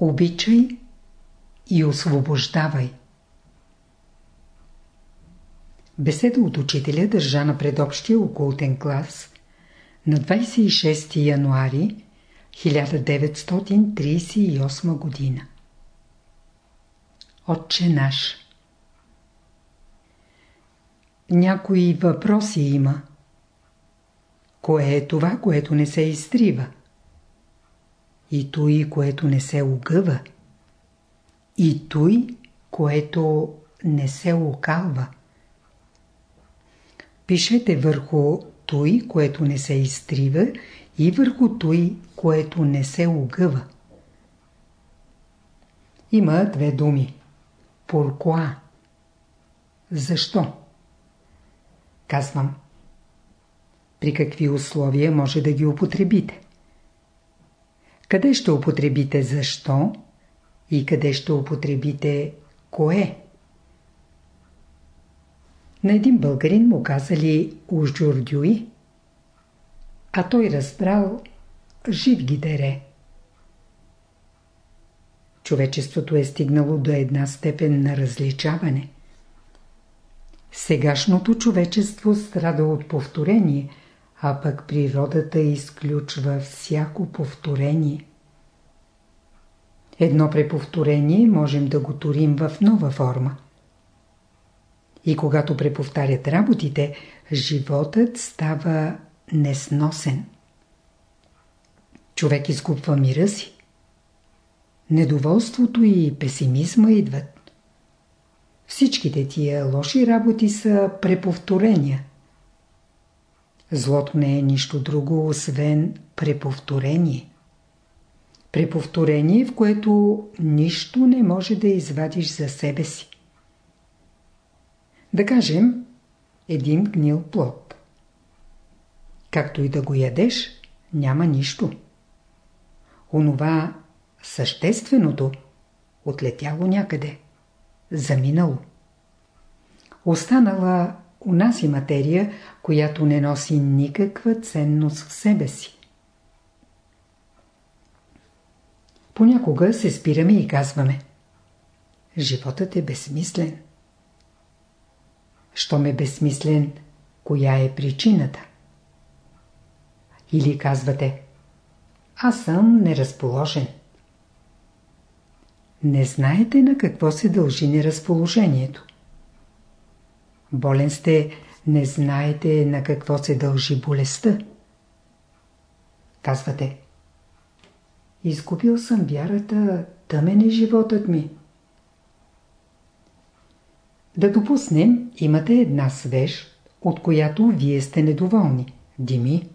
Обичай и освобождавай. Беседа от учителя държа на предобщия окултен клас на 26 януари 1938 година. Отче наш Някои въпроси има. Кое е това, което не се изтрива? И той, което не се огъва? И той, което не се окалва? Пишете върху той, което не се изтрива и върху той, което не се огъва. Има две думи. Поркуа. Защо? Казвам. При какви условия може да ги употребите? Къде ще употребите защо и къде ще употребите кое? На един българин му казали Ужджурдюи, а той разбрал жив ги дере. Човечеството е стигнало до една степен на различаване. Сегашното човечество страда от повторение, а пък природата изключва всяко повторение. Едно преповторение можем да го турим в нова форма. И когато преповтарят работите, животът става несносен. Човек изкупва мира си. Недоволството и песимизма идват. Всичките тия лоши работи са преповторения. Злото не е нищо друго, освен преповторение. Преповторение, в което нищо не може да извадиш за себе си. Да кажем, един гнил плод. Както и да го ядеш, няма нищо. Онова същественото отлетяло някъде, заминало. Останала унаси материя, която не носи никаква ценност в себе си. Понякога се спираме и казваме Животът е безсмислен. Щом е безсмислен, коя е причината? Или казвате Аз съм неразположен. Не знаете на какво се дължи неразположението. Болен сте, не знаете на какво се дължи болестта. Казвате Изгубил съм вярата, тъмен е животът ми. Да допуснем, имате една свеж, от която вие сте недоволни. Дими,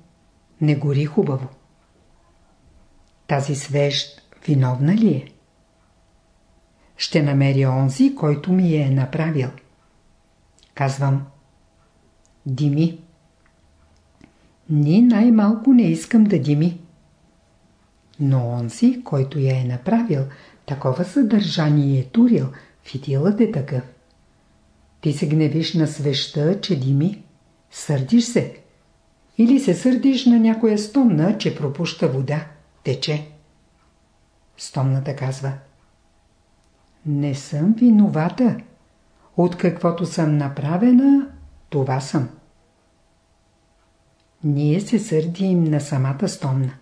не гори хубаво. Тази свещ виновна ли е? Ще намеря онзи, който ми е направил. Казвам. Дими. Ни най-малко не искам да дими. Но онзи, който я е направил, такова съдържание е турил, фитилът е такъв. Ти се гневиш на свеща, че дими. Сърдиш се. Или се сърдиш на някоя стомна, че пропуща вода, тече. Стомната казва Не съм виновата. От каквото съм направена, това съм. Ние се сърдим на самата стомна.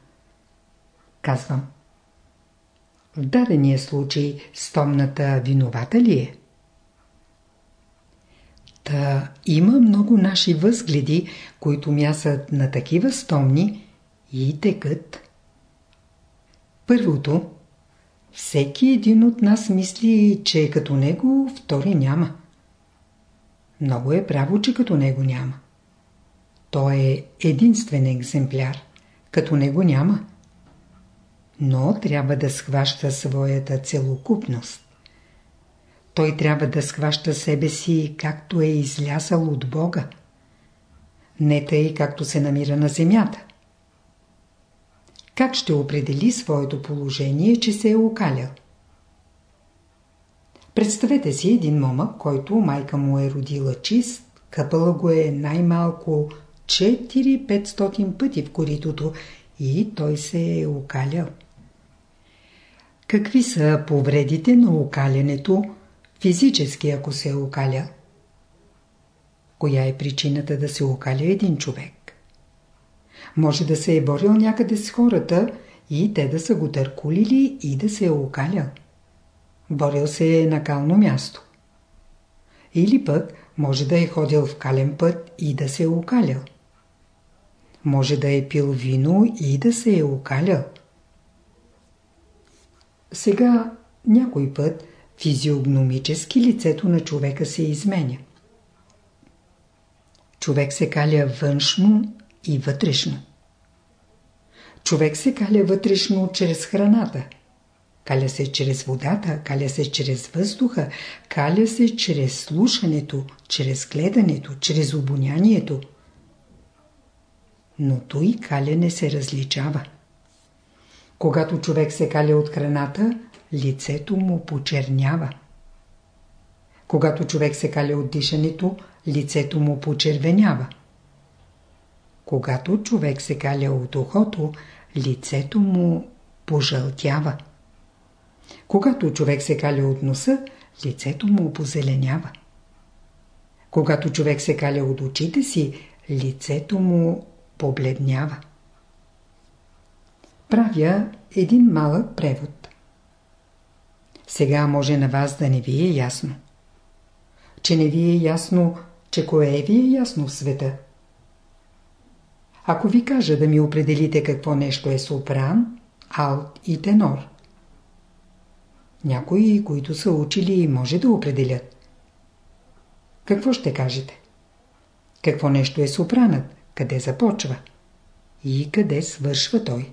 Казвам. В дадения случай стомната виновата ли е? Та има много наши възгледи, които мясат на такива стомни и текат. Първото, всеки един от нас мисли, че като него втори няма. Много е право, че като него няма. Той е единствен екземпляр. Като него няма. Но трябва да схваща своята целокупност. Той трябва да схваща себе си, както е излязал от Бога. Не тъй, както се намира на земята. Как ще определи своето положение, че се е окалял? Представете си един момък, който майка му е родила чист, къпала го е най-малко 4-500 пъти в коритото и той се е окалял. Какви са повредите на окалянето, физически ако се е окаля? Коя е причината да се окаля един човек? Може да се е борил някъде с хората и те да са го търкулили и да се е окалял. Борил се е на кално място. Или пък може да е ходил в кален път и да се е окалял. Може да е пил вино и да се е окалял. Сега някой път физиогномически лицето на човека се изменя. Човек се каля външно и вътрешно. Човек се каля вътрешно чрез храната. Каля се чрез водата, каля се чрез въздуха, каля се чрез слушането, чрез гледането, чрез обонянието. Но той каляне се различава. Когато човек се каля от храната, лицето му почернява. Когато човек се каля от дишането, лицето му почервенява. Когато човек се каля от ухото, лицето му пожълтява. Когато човек се каля от носа, лицето му позеленява. Когато човек се каля от очите си, лицето му побледнява. Правя един малък превод. Сега може на вас да не ви е ясно. Че не ви е ясно, че кое ви е ясно в света. Ако ви кажа да ми определите какво нещо е сопран, алт и тенор. Някои, които са учили, може да определят. Какво ще кажете? Какво нещо е сопранът? Къде започва? И къде свършва той?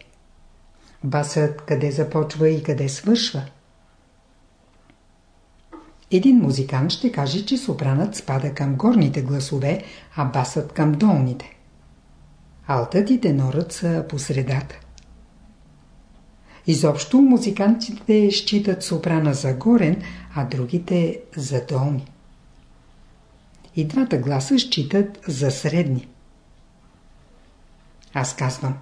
Басът къде започва и къде свършва? Един музикант ще каже, че сопранът спада към горните гласове, а басът към долните. Алтът и тенорът са по средата. Изобщо музикантите считат сопрана за горен, а другите за долни. И двата гласа считат за средни. Аз казвам.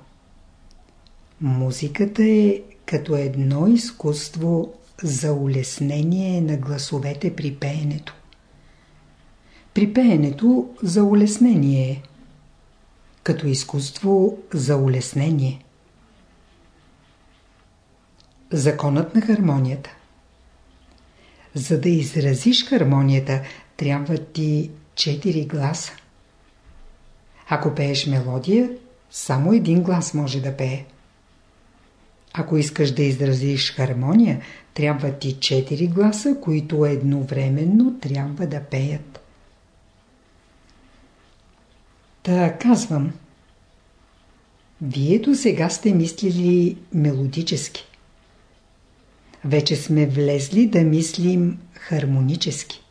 Музиката е като едно изкуство за улеснение на гласовете при пеенето. При пеенето за улеснение е. Като изкуство за улеснение. Законът на хармонията За да изразиш хармонията, трябва ти четири гласа. Ако пееш мелодия, само един глас може да пее. Ако искаш да изразиш хармония, трябва ти четири гласа, които едновременно трябва да пеят. Та казвам. Вие до сега сте мислили мелодически. Вече сме влезли да мислим хармонически.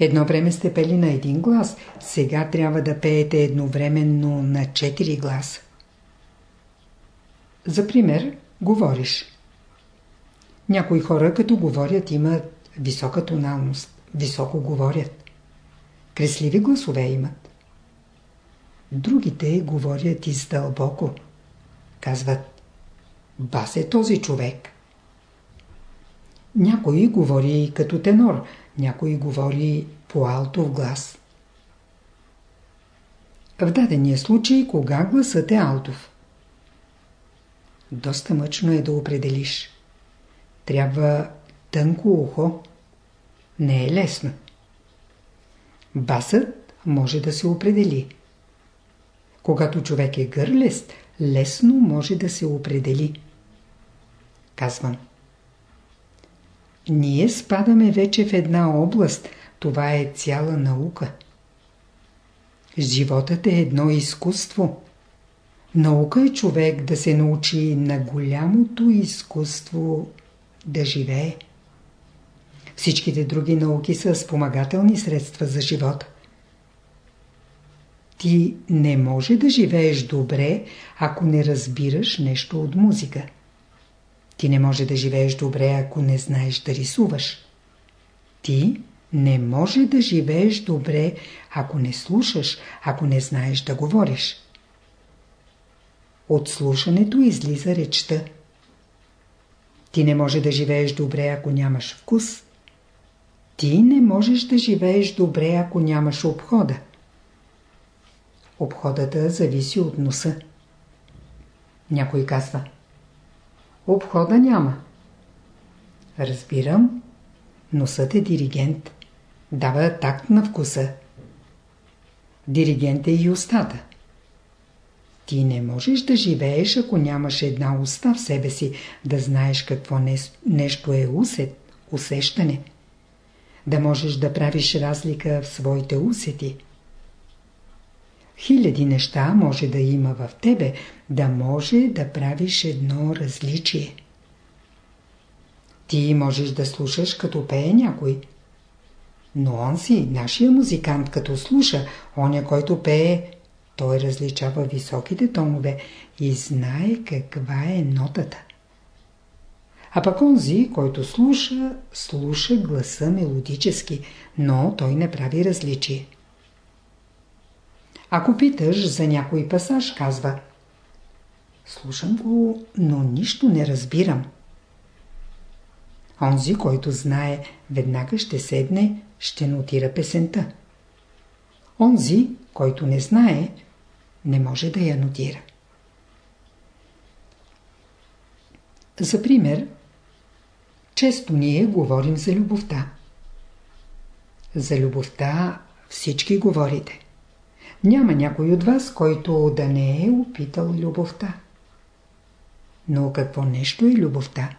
Едно време сте пели на един глас, сега трябва да пеете едновременно на четири гласа. За пример, говориш. Някои хора като говорят имат висока тоналност, високо говорят. Кресливи гласове имат. Другите говорят издълбоко. Казват, бас е този човек. Някой говори като тенор, някой говори по алтов глас. В дадения случай, кога гласът е алтов? Доста мъчно е да определиш. Трябва тънко ухо. Не е лесно. Басът може да се определи. Когато човек е гърлест, лесно може да се определи. Казвам. Ние спадаме вече в една област. Това е цяла наука. Животът е едно изкуство. Наука е човек да се научи на голямото изкуство да живее. Всичките други науки са спомагателни средства за живота. Ти не може да живееш добре, ако не разбираш нещо от музика. Ти не може да живееш добре, ако не знаеш да рисуваш. Ти не може да живееш добре, ако не слушаш, ако не знаеш да говориш. От слушането излиза речта. Ти не можеш да живееш добре, ако нямаш вкус. Ти не можеш да живееш добре, ако нямаш обхода. Обходата зависи от носа. Някой казва. Обхода няма. Разбирам. Носът е диригент. Дава такт на вкуса. Диригент е и устата. Ти не можеш да живееш, ако нямаш една уста в себе си, да знаеш какво нещо е усет, усещане. Да можеш да правиш разлика в своите усети. Хиляди неща може да има в тебе, да може да правиш едно различие. Ти можеш да слушаш като пее някой. Но он си, нашия музикант, като слуша, оня, който пее, той различава високите тонове и знае каква е нотата. А пък онзи, който слуша, слуша гласа мелодически, но той не прави различие. Ако питаш за някой пасаж, казва Слушам го, но нищо не разбирам. Онзи, който знае, веднага ще седне, ще нотира песента. Онзи, който не знае, не може да я нотира. За пример, често ние говорим за любовта. За любовта всички говорите. Няма някой от вас, който да не е опитал любовта. Но какво нещо е любовта?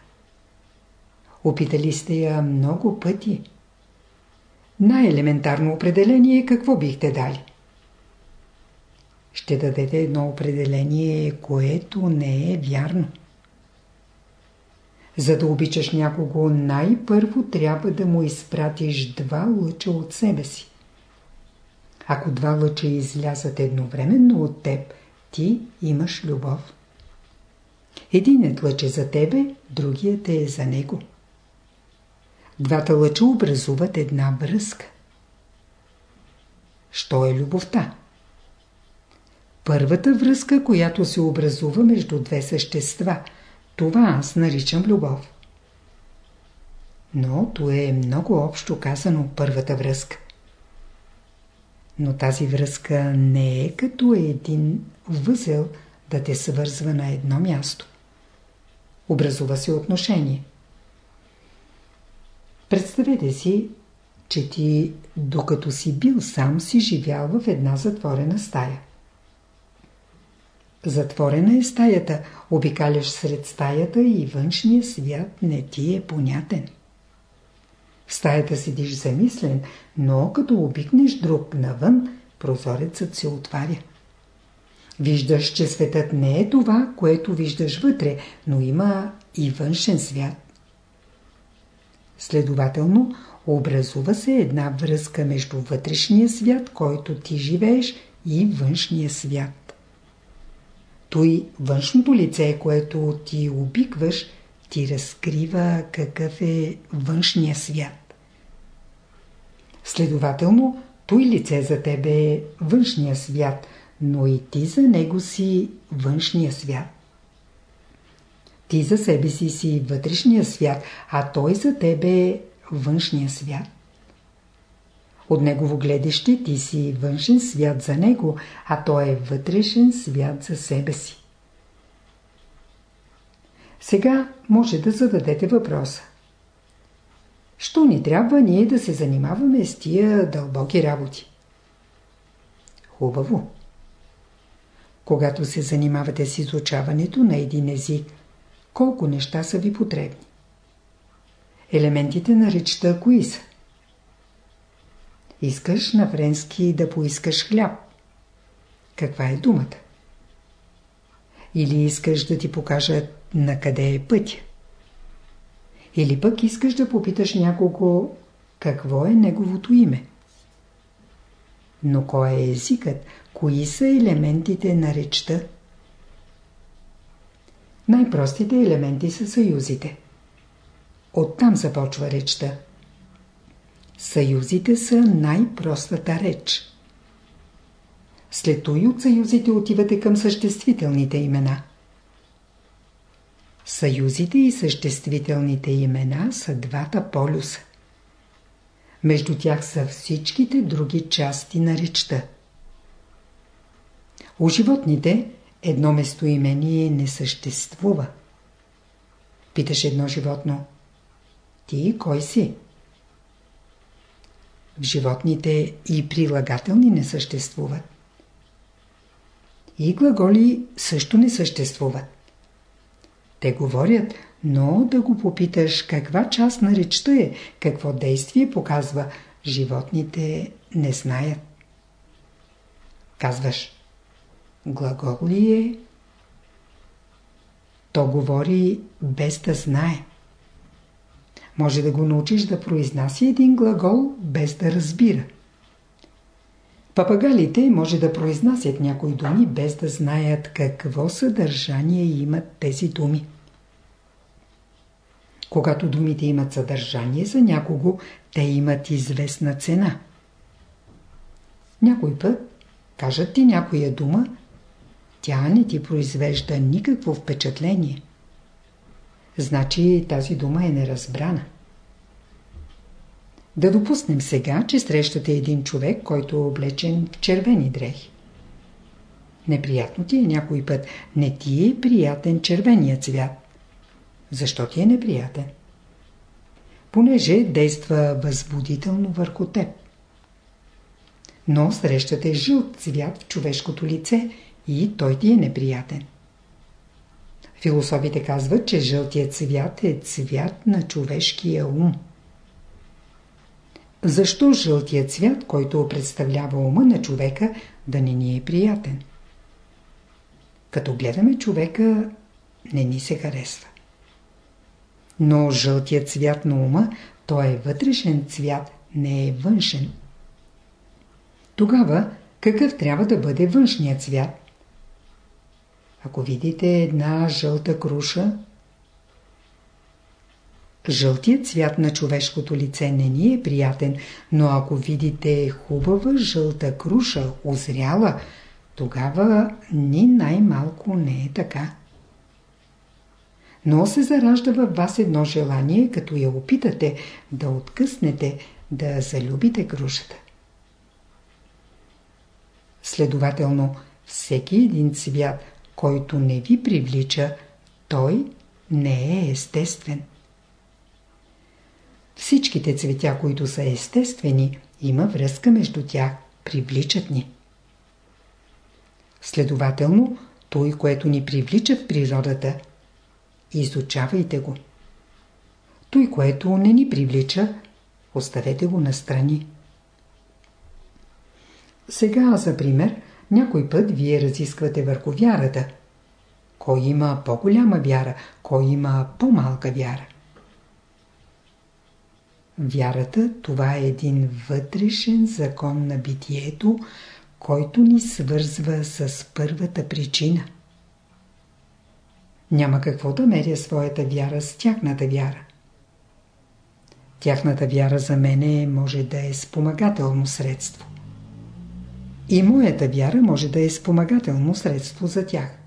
Опитали сте я много пъти. Най-елементарно определение какво бихте дали? Ще дадете едно определение, което не е вярно. За да обичаш някого, най-първо трябва да му изпратиш два лъча от себе си. Ако два лъча излязат едновременно от теб, ти имаш любов. Единът лъч е за тебе, другият е за него. Двата лъча образуват една връзка. Що е любовта? Първата връзка, която се образува между две същества, това аз наричам любов. Но то е много общо казано първата връзка. Но тази връзка не е като един възел да те свързва на едно място. Образува се отношение. Представете си, че ти, докато си бил сам, си живял в една затворена стая. Затворена е стаята, обикаляш сред стаята и външния свят не ти е понятен. В стаята седиш замислен, но като обикнеш друг навън, прозорецът се отваря. Виждаш, че светът не е това, което виждаш вътре, но има и външен свят. Следователно, образува се една връзка между вътрешния свят, който ти живееш, и външния свят. Той външното лице, което ти обикваш, ти разкрива какъв е външния свят. Следователно, той лице за тебе е външния свят, но и ти за него си външния свят. Ти за себе си си вътрешния свят, а той за тебе е външния свят. От негово гледаще ти си външен свят за него, а той е вътрешен свят за себе си. Сега може да зададете въпроса. Що ни трябва ние да се занимаваме с тия дълбоки работи? Хубаво. Когато се занимавате с изучаването на един език, колко неща са ви потребни? Елементите на речта кои са? Искаш на френски да поискаш хляб. Каква е думата? Или искаш да ти покажа на къде е пътя? Или пък искаш да попиташ някого какво е неговото име? Но кой е езикът? Кои са елементите на речта? Най-простите елементи са съюзите. Оттам започва речта. Съюзите са най-простата реч. След той от съюзите отивате към съществителните имена. Съюзите и съществителните имена са двата полюса. Между тях са всичките други части на речта. У животните едно местоимение не съществува. Питаш едно животно. Ти кой си? В животните и прилагателни не съществуват. И глаголи също не съществуват. Те говорят, но да го попиташ каква част на речта е, какво действие показва, животните не знаят. Казваш, глагол ли е? То говори без да знае. Може да го научиш да произнася един глагол без да разбира. Папагалите може да произнасят някои думи без да знаят какво съдържание имат тези думи. Когато думите имат съдържание за някого, те имат известна цена. Някой път кажат ти някоя дума, тя не ти произвежда никакво впечатление. Значи тази дума е неразбрана. Да допуснем сега, че срещате един човек, който е облечен в червени дрехи. Неприятно ти е някой път. Не ти е приятен червения цвят. Защо ти е неприятен? Понеже действа възбудително върху теб. Но срещате жълт цвят в човешкото лице и той ти е неприятен. Философите казват, че жълтият цвят е цвят на човешкия ум. Защо жълтият цвят, който представлява ума на човека, да не ни е приятен? Като гледаме човека, не ни се харесва. Но жълтият цвят на ума, той е вътрешен цвят, не е външен. Тогава, какъв трябва да бъде външният цвят? Ако видите една жълта круша, Жълтият цвят на човешкото лице не ни е приятен, но ако видите хубава жълта круша, озряла, тогава ни най-малко не е така. Но се заражда във вас едно желание, като я опитате да откъснете, да залюбите крушата. Следователно, всеки един цвят, който не ви привлича, той не е естествен. Всичките цветя, които са естествени, има връзка между тях, привличат ни. Следователно, той, което ни привлича в природата, изучавайте го. Той, което не ни привлича, оставете го настрани. Сега, за пример, някой път вие разисквате върху вярата. Кой има по-голяма вяра, кой има по-малка вяра. Вярата – това е един вътрешен закон на битието, който ни свързва с първата причина. Няма какво да меря своята вяра с тяхната вяра. Тяхната вяра за мене може да е спомагателно средство. И моята вяра може да е спомагателно средство за тях.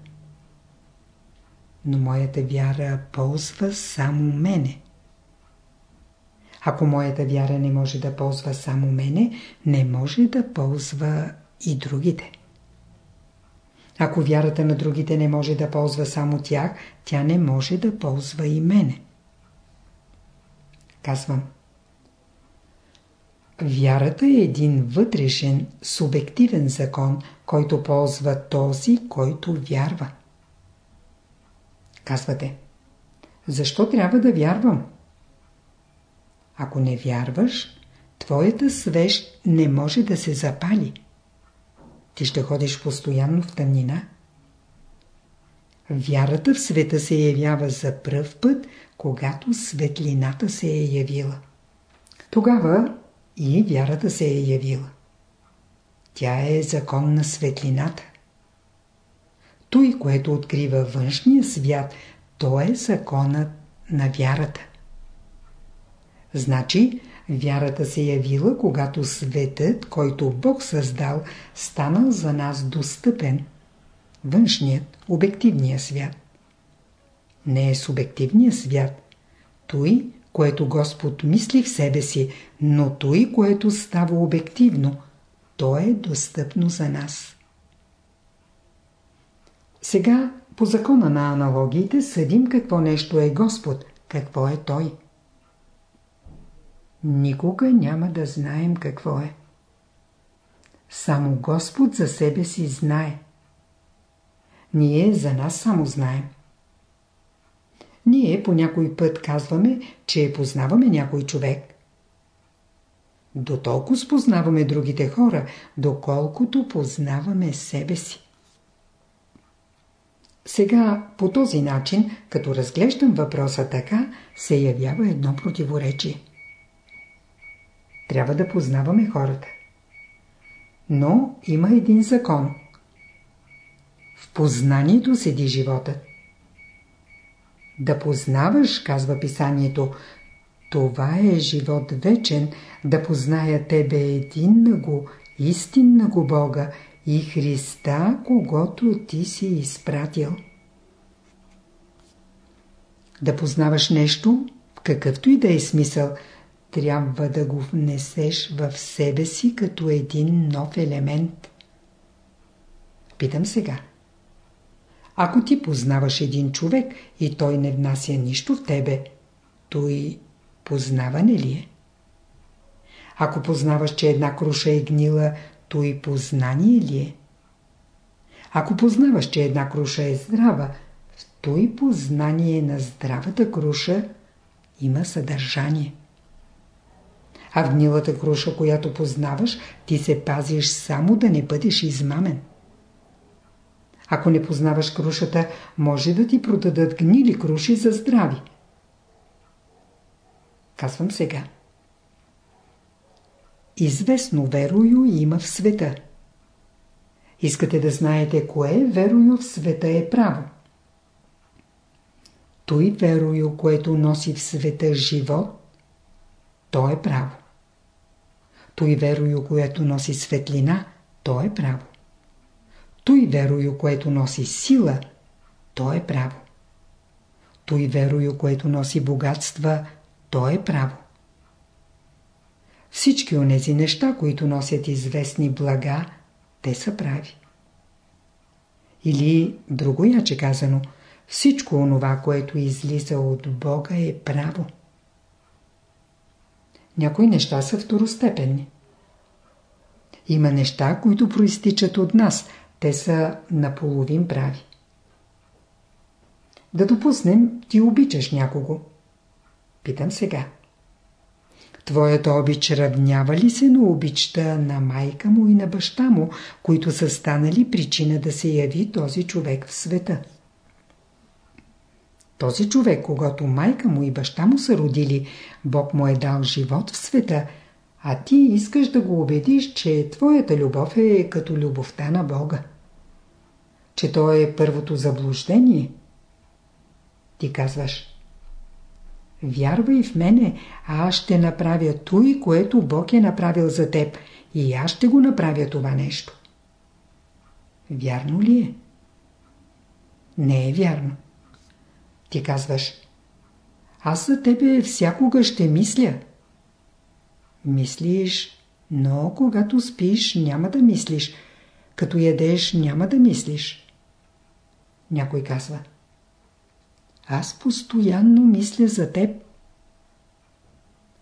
Но моята вяра ползва само мене. Ако моята вяра не може да ползва само мене, не може да ползва и другите. Ако вярата на другите не може да ползва само тях, тя не може да ползва и мене. Казвам. Вярата е един вътрешен, субективен закон, който ползва този, който вярва. Казвате. Защо трябва да вярвам? Ако не вярваш, твоята свещ не може да се запали. Ти ще ходиш постоянно в тъмнина. Вярата в света се явява за пръв път, когато светлината се е явила. Тогава и вярата се е явила. Тя е закон на светлината. Той, което открива външния свят, то е законът на вярата. Значи, вярата се явила, когато светът, който Бог създал, станал за нас достъпен. Външният, обективният свят. не е субективният свят. Той, което Господ мисли в себе си, но той, което става обективно, то е достъпно за нас. Сега, по закона на аналогиите, съдим какво нещо е Господ, какво е Той. Никога няма да знаем какво е. Само Господ за себе си знае. Ние за нас само знаем. Ние по някой път казваме, че познаваме някой човек. До толкова спознаваме другите хора, доколкото познаваме себе си. Сега, по този начин, като разглеждам въпроса така, се явява едно противоречие. Трябва да познаваме хората. Но има един закон. В познанието седи животът. Да познаваш, казва писанието, това е живот вечен, да позная Тебе един на го, истинна го Бога и Христа, когато Ти си изпратил. Да познаваш нещо, в какъвто и да е смисъл, трябва да го внесеш в себе си като един нов елемент. Питам сега. Ако ти познаваш един човек и той не внася нищо в тебе, той познаване ли е? Ако познаваш, че една круша е гнила, той познание ли е? Ако познаваш, че една круша е здрава, той познание на здравата круша има съдържание. А в гнилата круша, която познаваш, ти се пазиш само да не бъдеш измамен. Ако не познаваш крушата, може да ти продадат гнили круши за здрави. Казвам сега. Известно верою има в света. Искате да знаете кое верою в света е право. Той верою, което носи в света живот, то е право. Той верою, което носи светлина, то е право. Той верою, което носи сила, то е право. Той верою, което носи богатства, то е право. Всички онези неща, които носят известни блага, те са прави. Или, друго яче казано, всичко онова, което излиза от Бога е право. Някои неща са второстепенни. Има неща, които проистичат от нас. Те са наполовин прави. Да допуснем, ти обичаш някого. Питам сега. Твоята обич равнява ли се на обичта на майка му и на баща му, които са станали причина да се яви този човек в света? Този човек, когато майка му и баща му са родили, Бог му е дал живот в света, а ти искаш да го убедиш, че твоята любов е като любовта на Бога. Че то е първото заблуждение. Ти казваш, вярвай в мене, а аз ще направя той, което Бог е направил за теб и аз ще го направя това нещо. Вярно ли е? Не е вярно. Ти казваш, аз за тебе всякога ще мисля. Мислиш, но когато спиш няма да мислиш. Като ядеш няма да мислиш. Някой казва, аз постоянно мисля за теб.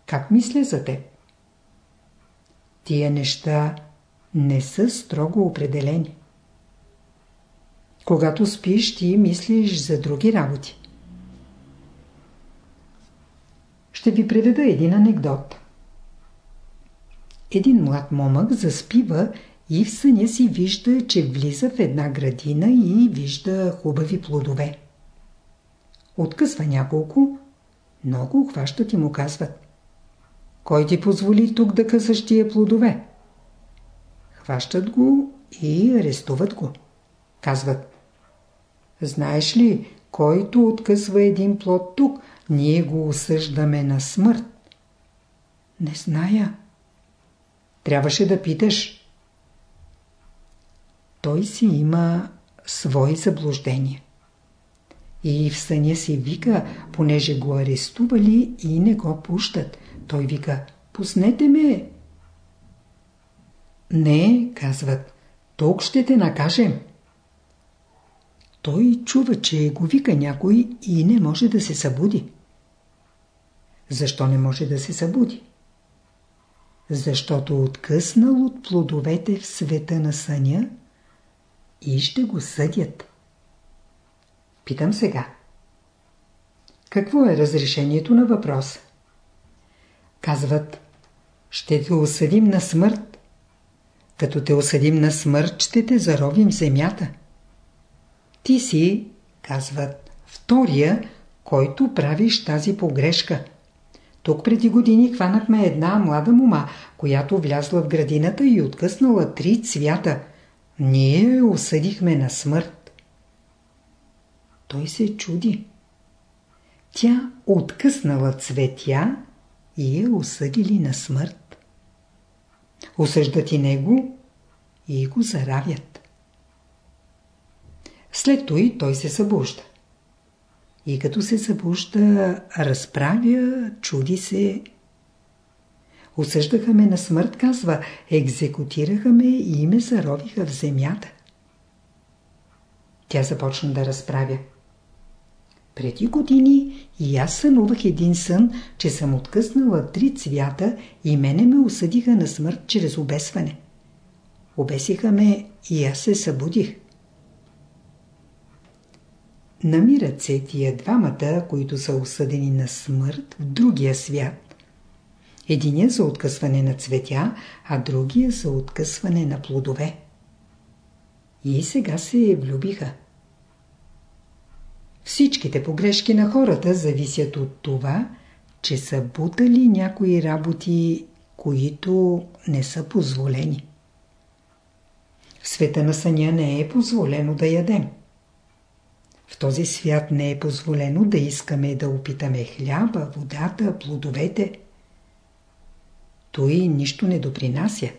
Как мисля за теб? Тия неща не са строго определени. Когато спиш, ти мислиш за други работи. Ще ви приведа един анекдот. Един млад момък заспива и в съня си вижда, че влиза в една градина и вижда хубави плодове. Откъсва няколко, много хващат и му казват. Кой ти позволи тук да късаш тия плодове? Хващат го и арестуват го. Казват. Знаеш ли, който откъсва един плод тук, ние го осъждаме на смърт. Не зная. Трябваше да питаш. Той си има свои заблуждения. И в съня си вика, понеже го арестували и не го пущат. Той вика, пуснете ме. Не, казват, тук ще те накажем. Той чува, че го вика някой и не може да се събуди. Защо не може да се събуди? Защото откъснал от плодовете в света на съня и ще го съдят. Питам сега. Какво е разрешението на въпроса? Казват, ще те осъдим на смърт. Като те осъдим на смърт, ще те заровим земята. Ти си, казват, втория, който правиш тази погрешка. Тук преди години хванахме една млада мума, която влязла в градината и откъснала три цвята. Ние осъдихме на смърт. Той се чуди. Тя откъснала цветя и я осъдили на смърт. Осъждат и него и го заравят. След той той се събужда. И като се събужда, разправя, чуди се. Осъждаха ме на смърт, казва, екзекутираха ме и ме заровиха в земята. Тя започна да разправя. Преди години и аз сънувах един сън, че съм откъснала три цвята и мене ме осъдиха на смърт чрез обесване. Обесиха ме и аз се събудих. Намират се тия двамата, които са осъдени на смърт в другия свят. Единия за откъсване на цветя, а другия за откъсване на плодове. И сега се влюбиха. Всичките погрешки на хората зависят от това, че са бутали някои работи, които не са позволени. В света на съня не е позволено да ядем. В този свят не е позволено да искаме да опитаме хляба, водата, плодовете. Той нищо не допринася.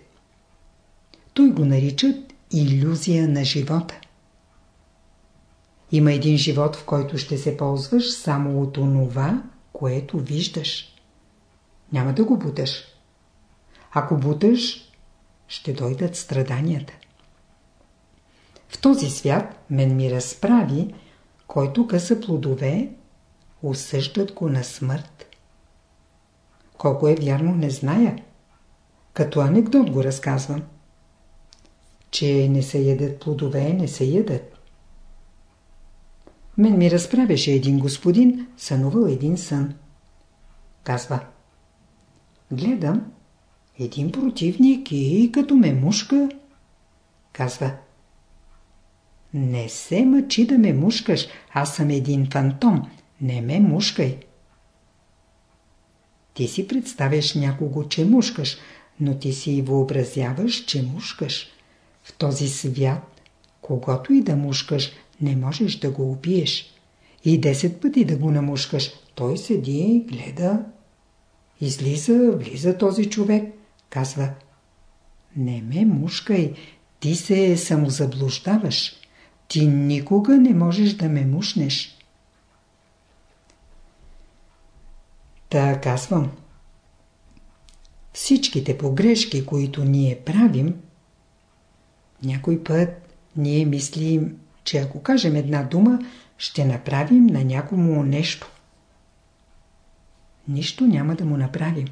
Той го наричат иллюзия на живота. Има един живот, в който ще се ползваш само от онова, което виждаш. Няма да го буташ. Ако буташ, ще дойдат страданията. В този свят мен ми разправи, който къса плодове, осъждат го на смърт. Колко е вярно, не зная. Като анекдот го разказвам. Че не се ядат плодове, не се ядат. Мен ми разправяше един господин, сънувал един сън. Казва. Гледам, един противник и като ме мушка. Казва. Не се мъчи да ме мушкаш, аз съм един фантом. Не ме мушкай. Ти си представяш някого, че мушкаш, но ти си въобразяваш, че мушкаш. В този свят, когато и да мушкаш, не можеш да го убиеш. И десет пъти да го намушкаш, той седи, гледа. Излиза, влиза този човек, казва Не ме мушкай, ти се самозаблуждаваш. Ти никога не можеш да ме мушнеш. Та казвам. Всичките погрешки, които ние правим, някой път ние мислим, че ако кажем една дума, ще направим на някому нещо. Нищо няма да му направим.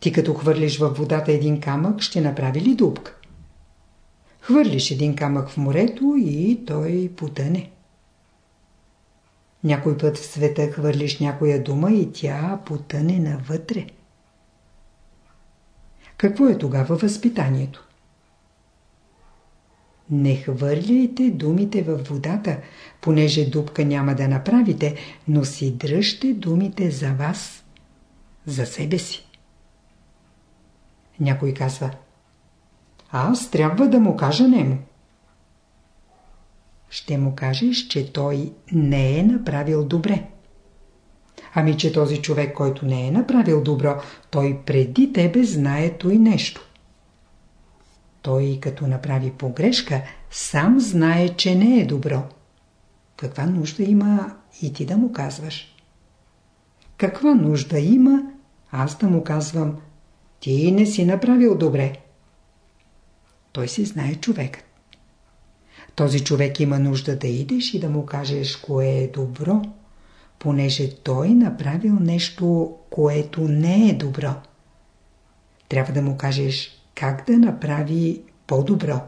Ти като хвърлиш във водата един камък, ще направи ли дупка? Хвърлиш един камък в морето и той потъне. Някой път в света хвърлиш някоя дума и тя потъне навътре. Какво е тогава възпитанието? Не хвърляйте думите във водата, понеже дупка няма да направите, но си дръжте думите за вас, за себе си. Някой казва – аз трябва да му кажа нему. Ще му кажеш, че той не е направил добре. Ами, че този човек, който не е направил добро, той преди тебе знае той нещо. Той, като направи погрешка, сам знае, че не е добро. каква нужда има и ти да му казваш? Каква нужда има, аз да му казвам, ти не си направил добре. Той си знае човекът. Този човек има нужда да идеш и да му кажеш кое е добро, понеже той направил нещо, което не е добро. Трябва да му кажеш как да направи по-добро.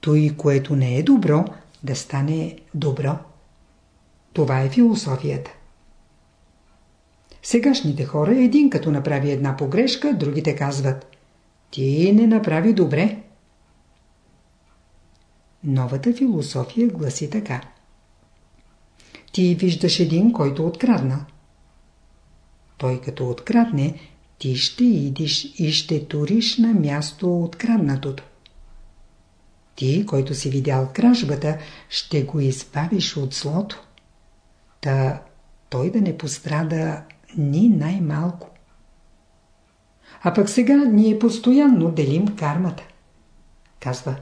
Той, което не е добро, да стане добро. Това е философията. Сегашните хора, един като направи една погрешка, другите казват Ти не направи добре. Новата философия гласи така. Ти виждаш един, който открадна. Той като открадне, ти ще идиш и ще туриш на място откраднатото. Ти, който си видял кражбата, ще го избавиш от злото. Та той да не пострада ни най-малко. А пък сега ние постоянно делим кармата. Казва,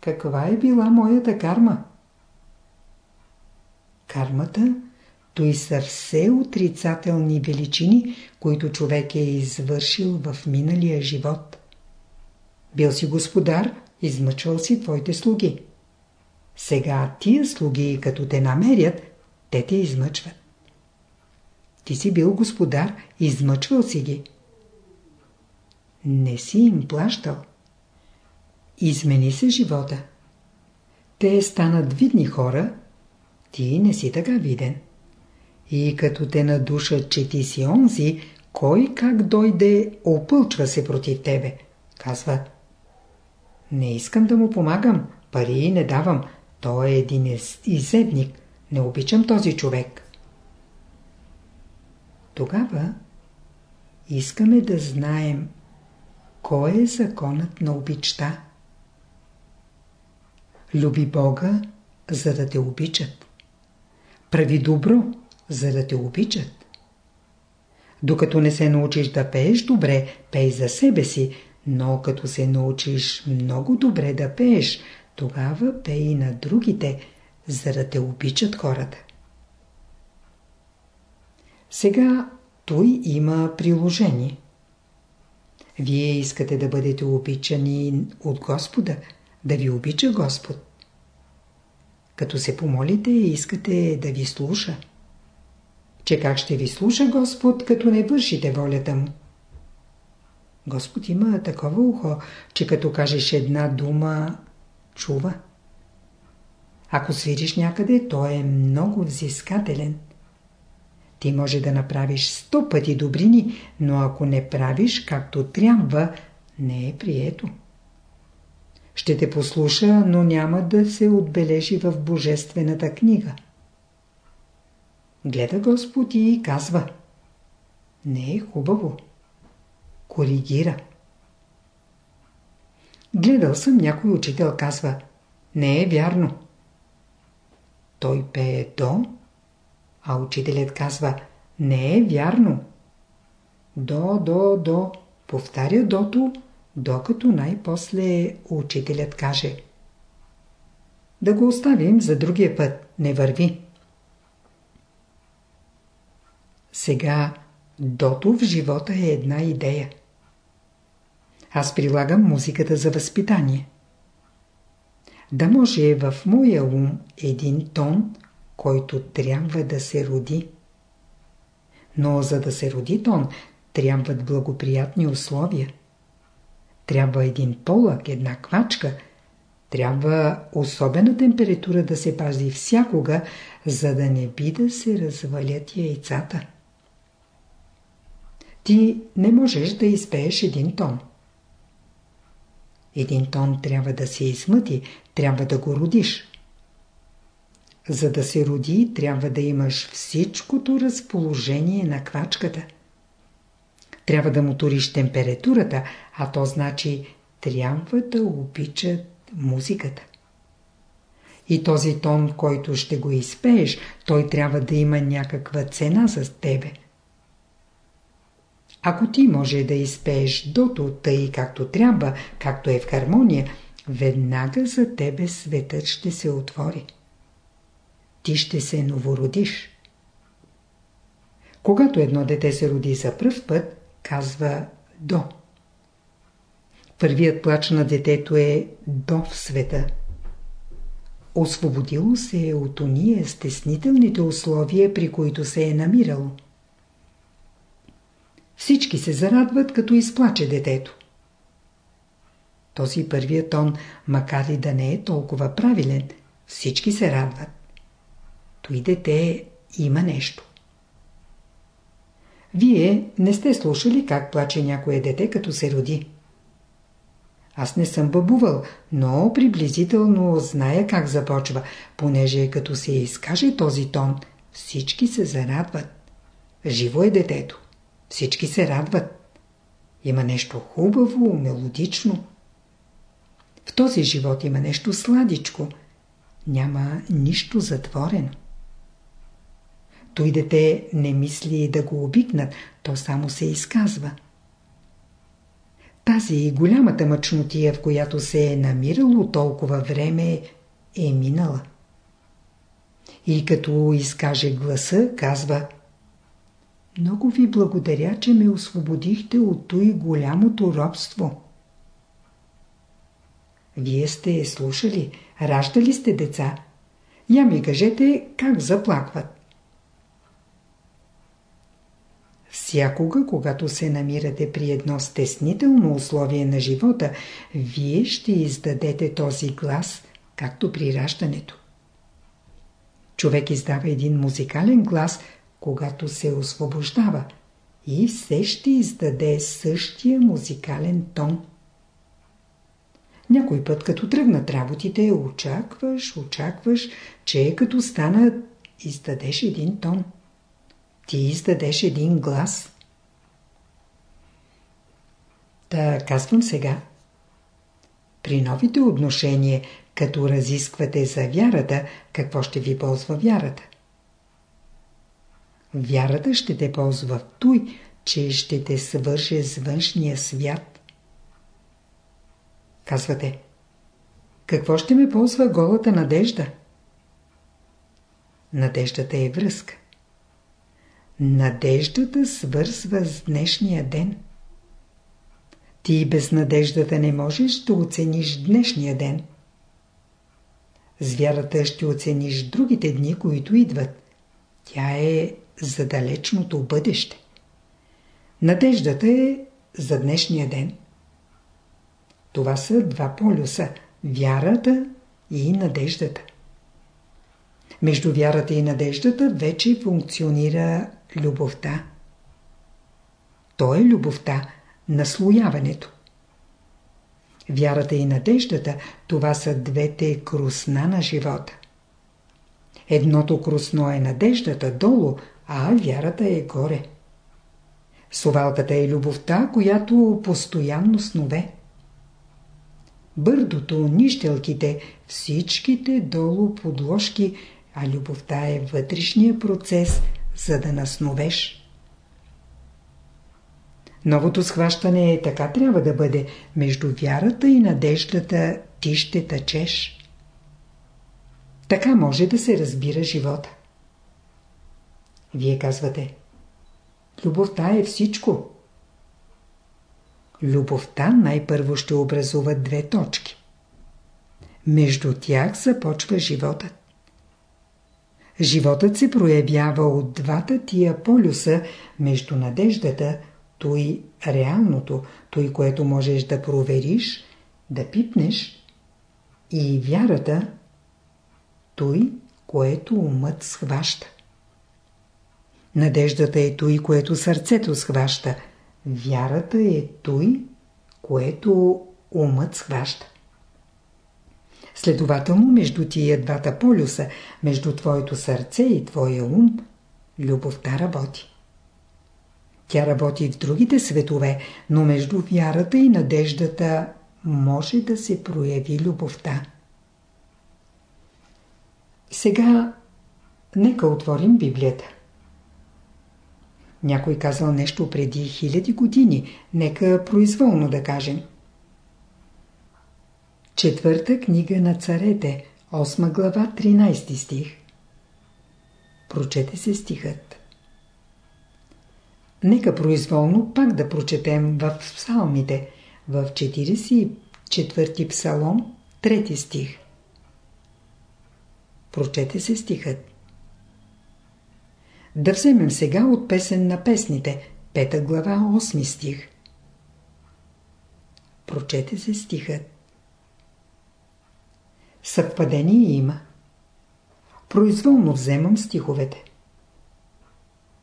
каква е била моята карма? Кармата, той са все отрицателни величини, които човек е извършил в миналия живот. Бил си господар, измъчвал си твоите слуги. Сега тия слуги, като те намерят, те те измъчват. Ти си бил господар, измъчвал си ги. Не си им плащал. Измени се живота. Те станат видни хора, ти не си така виден. И като те надушат, че ти си онзи, кой как дойде, опълчва се против тебе. Казва, не искам да му помагам, пари не давам, той е един изедник, не обичам този човек. Тогава искаме да знаем кой е законът на обичта. Люби Бога, за да те обичат. Прави добро, за да те обичат. Докато не се научиш да пееш добре, пей за себе си, но като се научиш много добре да пееш, тогава пей и на другите, за да те обичат хората. Сега той има приложение. Вие искате да бъдете обичани от Господа, да ви обича Господ. Като се помолите, искате да ви слуша. Че как ще ви слуша Господ, като не вършите волята му? Господ има такова ухо, че като кажеш една дума, чува. Ако свириш някъде, той е много взискателен. Ти може да направиш сто пъти добрини, но ако не правиш както трябва, не е прието. Ще те послуша, но няма да се отбележи в Божествената книга. Гледа Господ и казва Не е хубаво. Коригира. Гледал съм някой учител казва Не е вярно. Той пее до, а учителят казва Не е вярно. До, до, до. Повтаря дото, докато най-после учителят каже Да го оставим за другия път. Не върви. Сега дото в живота е една идея. Аз прилагам музиката за възпитание. Да може в моя ум един тон, който трябва да се роди. Но за да се роди тон, трябват благоприятни условия. Трябва един полък, една квачка. Трябва особена температура да се пази всякога, за да не би да се развалят яйцата. Ти не можеш да изпееш един тон. Един тон трябва да се измъти, трябва да го родиш. За да се роди, трябва да имаш всичкото разположение на квачката. Трябва да му туриш температурата, а то значи трябва да обичат музиката. И този тон, който ще го изпееш, той трябва да има някаква цена за тебе. Ако ти може да изпееш дото тъй както трябва, както е в хармония, веднага за тебе светът ще се отвори. Ти ще се новородиш. Когато едно дете се роди за пръв път, казва «до». Първият плач на детето е «до» в света. Освободило се е от уния стеснителните условия, при които се е намирало. Всички се зарадват, като изплаче детето. Този първият тон, макар и да не е толкова правилен, всички се радват. Той дете има нещо. Вие не сте слушали как плаче някое дете, като се роди. Аз не съм бъбувал, но приблизително зная как започва, понеже като се изкаже този тон, всички се зарадват. Живо е детето. Всички се радват. Има нещо хубаво, мелодично. В този живот има нещо сладичко. Няма нищо затворено. Той дете не мисли да го обикнат, то само се изказва. Тази голямата мъчнотия, в която се е намирало толкова време, е минала. И като изкаже гласа, казва Много ви благодаря, че ме освободихте от той голямото робство. Вие сте слушали, раждали сте деца. Я ми кажете как заплакват. Всякога, когато се намирате при едно стеснително условие на живота, вие ще издадете този глас, както при раждането. Човек издава един музикален глас, когато се освобождава и все ще издаде същия музикален тон. Някой път, като тръгнат работите, очакваш, очакваш, че като станат, издадеш един тон ти издадеш един глас. Та казвам сега. При новите отношения, като разисквате за вярата, какво ще ви ползва вярата? Вярата ще те ползва в той, че ще те свърже с външния свят. Казвате, какво ще ме ползва голата надежда? Надеждата е връзка. Надеждата свързва с днешния ден. Ти без надеждата не можеш да оцениш днешния ден. С вярата ще оцениш другите дни, които идват. Тя е за далечното бъдеще. Надеждата е за днешния ден. Това са два полюса – вярата и надеждата. Между вярата и надеждата вече функционира любовта. То е любовта, наслояването. Вярата и надеждата – това са двете крусна на живота. Едното крусно е надеждата долу, а вярата е горе. Совалката е любовта, която постоянно снове. Бърдото, нищелките, всичките долу подложки, а любовта е вътрешния процес – за да насновеш. Новото схващане е така трябва да бъде. Между вярата и надеждата ти ще тъчеш. Така може да се разбира живота. Вие казвате, любовта е всичко. Любовта най-първо ще образува две точки. Между тях започва животът. Животът се проявява от двата тия полюса между надеждата, той реалното, той, което можеш да провериш, да пипнеш, и вярата, той, което умът схваща. Надеждата е той, което сърцето схваща. Вярата е той, което умът схваща. Следователно, между тия двата полюса, между твоето сърце и твоя ум, любовта работи. Тя работи в другите светове, но между вярата и надеждата може да се прояви любовта. Сега нека отворим Библията. Някой казал нещо преди хиляди години, нека произволно да кажем. Четвърта книга на царете, 8 глава, 13 стих. Прочете се стихът. Нека произволно пак да прочетем в псалмите, в 44 псалом, 3 стих. Прочете се стихът. Да вземем сега от песен на песните, пета глава, 8 стих. Прочете се стихът. Съвпадение има. Произволно вземам стиховете.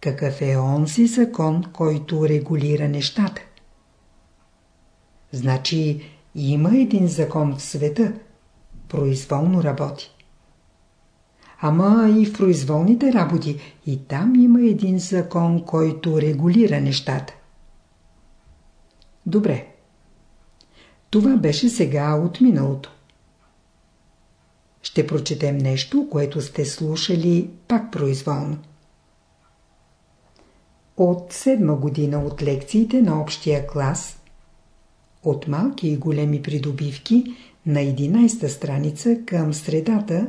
Какъв е онзи закон, който регулира нещата? Значи има един закон в света, произволно работи. Ама и в произволните работи, и там има един закон, който регулира нещата. Добре. Това беше сега от миналото. Ще прочетем нещо, което сте слушали пак произволно. От седма година от лекциите на общия клас, от малки и големи придобивки, на 11-та страница към средата,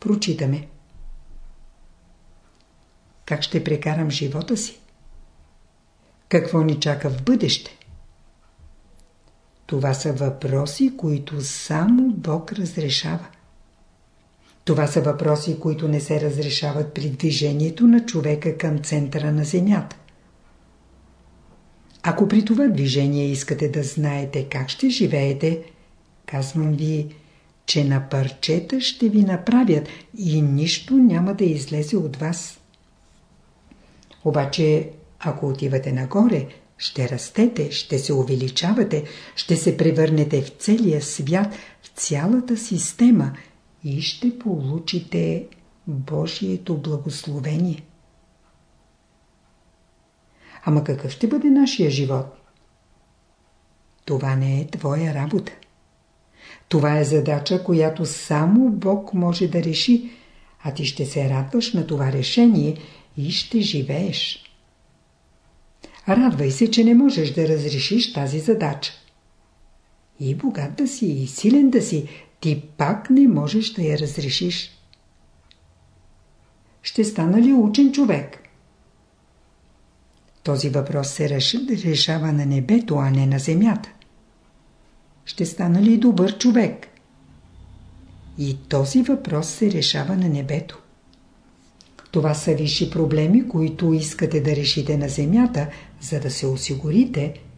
прочитаме. Как ще прекарам живота си? Какво ни чака в бъдеще? Това са въпроси, които само Бог разрешава. Това са въпроси, които не се разрешават при движението на човека към центъра на Земята. Ако при това движение искате да знаете как ще живеете, казвам ви, че на парчета ще ви направят и нищо няма да излезе от вас. Обаче, ако отивате нагоре, ще растете, ще се увеличавате, ще се превърнете в целия свят, в цялата система – и ще получите Божието благословение. Ама какъв ще бъде нашия живот? Това не е твоя работа. Това е задача, която само Бог може да реши, а ти ще се радваш на това решение и ще живееш. Радвай се, че не можеш да разрешиш тази задача. И богат да си, и силен да си, ти пак не можеш да я разрешиш. Ще стана ли учен човек? Този въпрос се решава на небето, а не на земята. Ще стана ли добър човек? И този въпрос се решава на небето. Това са висши проблеми, които искате да решите на земята, за да се осигурите –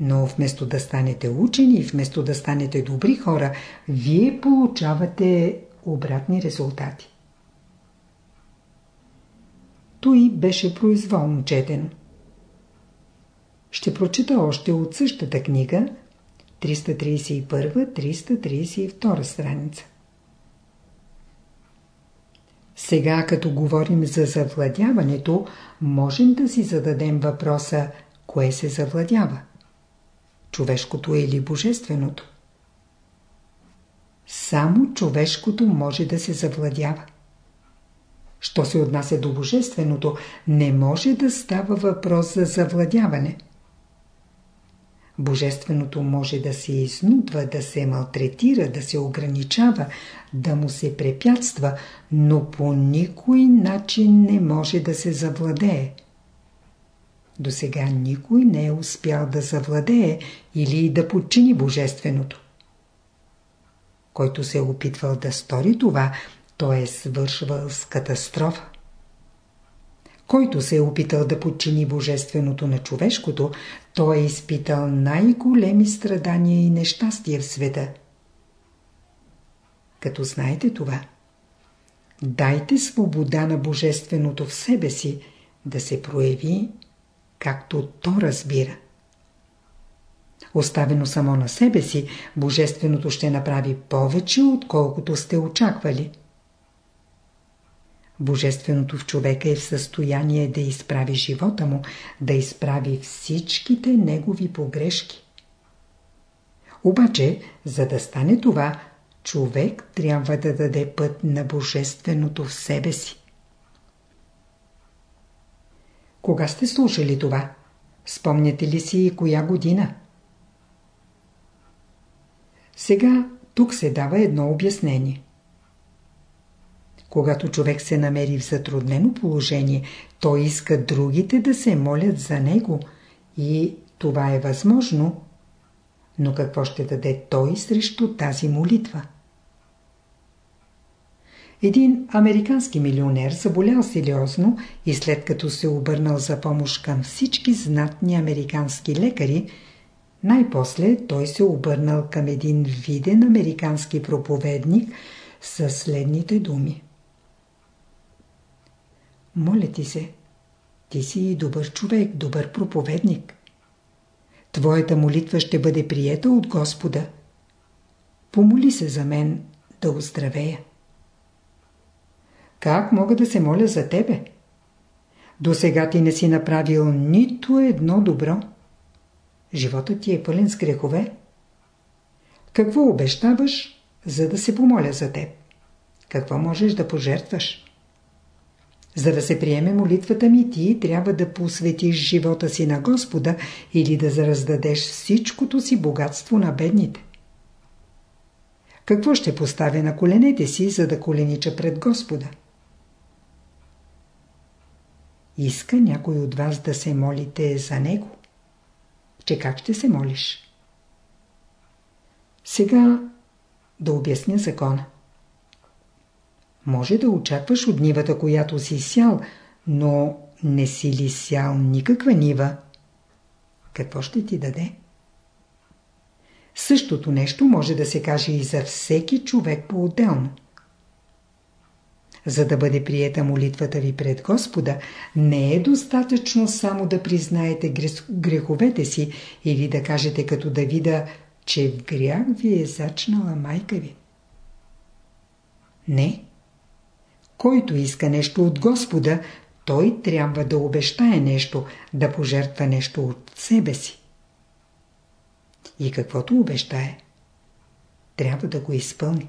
но вместо да станете учени, вместо да станете добри хора, вие получавате обратни резултати. Той беше произволно четен. Ще прочита още от същата книга, 331-332 страница. Сега, като говорим за завладяването, можем да си зададем въпроса, кое се завладява човешкото или божественото. Само човешкото може да се завладява. Що се отнася до божественото, не може да става въпрос за завладяване. Божественото може да се изнудва, да се малтретира, да се ограничава, да му се препятства, но по никой начин не може да се завладее. До сега никой не е успял да завладее или да подчини Божественото. Който се е опитвал да стори това, той е свършвал с катастрофа. Който се е опитал да подчини Божественото на човешкото, той е изпитал най-големи страдания и нещастия в света. Като знаете това, дайте свобода на Божественото в себе си да се прояви както то разбира. Оставено само на себе си, Божественото ще направи повече, отколкото сте очаквали. Божественото в човека е в състояние да изправи живота му, да изправи всичките негови погрешки. Обаче, за да стане това, човек трябва да даде път на Божественото в себе си. Кога сте слушали това? Спомняте ли си коя година? Сега тук се дава едно обяснение. Когато човек се намери в затруднено положение, той иска другите да се молят за него и това е възможно, но какво ще даде той срещу тази молитва? Един американски милионер заболял сериозно и след като се обърнал за помощ към всички знатни американски лекари, най-после той се обърнал към един виден американски проповедник със следните думи. Моля ти се, ти си добър човек, добър проповедник. Твоята молитва ще бъде приета от Господа. Помоли се за мен да оздравея. Как мога да се моля за тебе? До сега ти не си направил нито едно добро. Животът ти е пълен с грехове. Какво обещаваш, за да се помоля за теб? Какво можеш да пожертваш? За да се приеме молитвата ми, ти трябва да посветиш живота си на Господа или да зараздадеш всичкото си богатство на бедните. Какво ще поставя на коленете си, за да коленича пред Господа? Иска някой от вас да се молите за него. Че как ще се молиш? Сега да обясня закона. Може да очакваш от нивата, която си сял, но не си ли сял никаква нива? Какво ще ти даде? Същото нещо може да се каже и за всеки човек по-отделно. За да бъде приета молитвата ви пред Господа, не е достатъчно само да признаете греховете си или да кажете като Давида, че в грях ви е зачнала майка ви. Не. Който иска нещо от Господа, той трябва да обещае нещо, да пожертва нещо от себе си. И каквото обещае, трябва да го изпълни.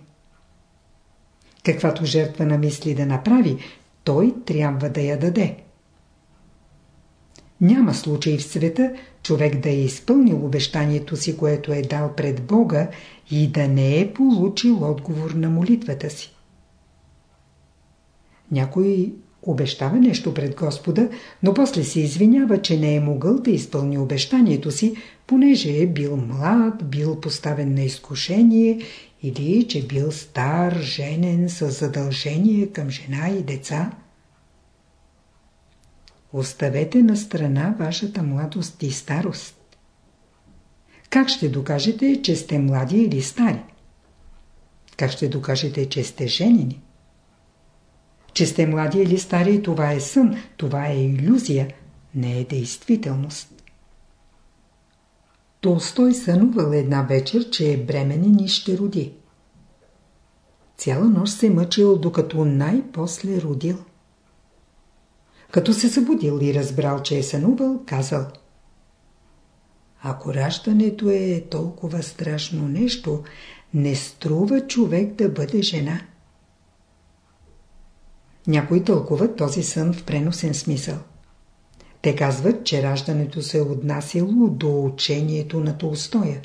Каквато жертва намисли да направи, той трябва да я даде. Няма случай в света човек да е изпълнил обещанието си, което е дал пред Бога и да не е получил отговор на молитвата си. Някой обещава нещо пред Господа, но после се извинява, че не е могъл да изпълни обещанието си, понеже е бил млад, бил поставен на изкушение или че бил стар, женен, с задължение към жена и деца. Оставете на страна вашата младост и старост. Как ще докажете, че сте млади или стари? Как ще докажете, че сте женени? Че сте млади или стари, това е сън, това е иллюзия, не е действителност. Толстой сънувал една вечер, че е бременен и ще роди. Цяла нощ се мъчил, докато най-после родил. Като се събудил и разбрал, че е сънувал, казал Ако раждането е толкова страшно нещо, не струва човек да бъде жена. Някои тълкуват този сън в преносен смисъл. Те казват, че раждането се е отнасяло до учението на Толстоя.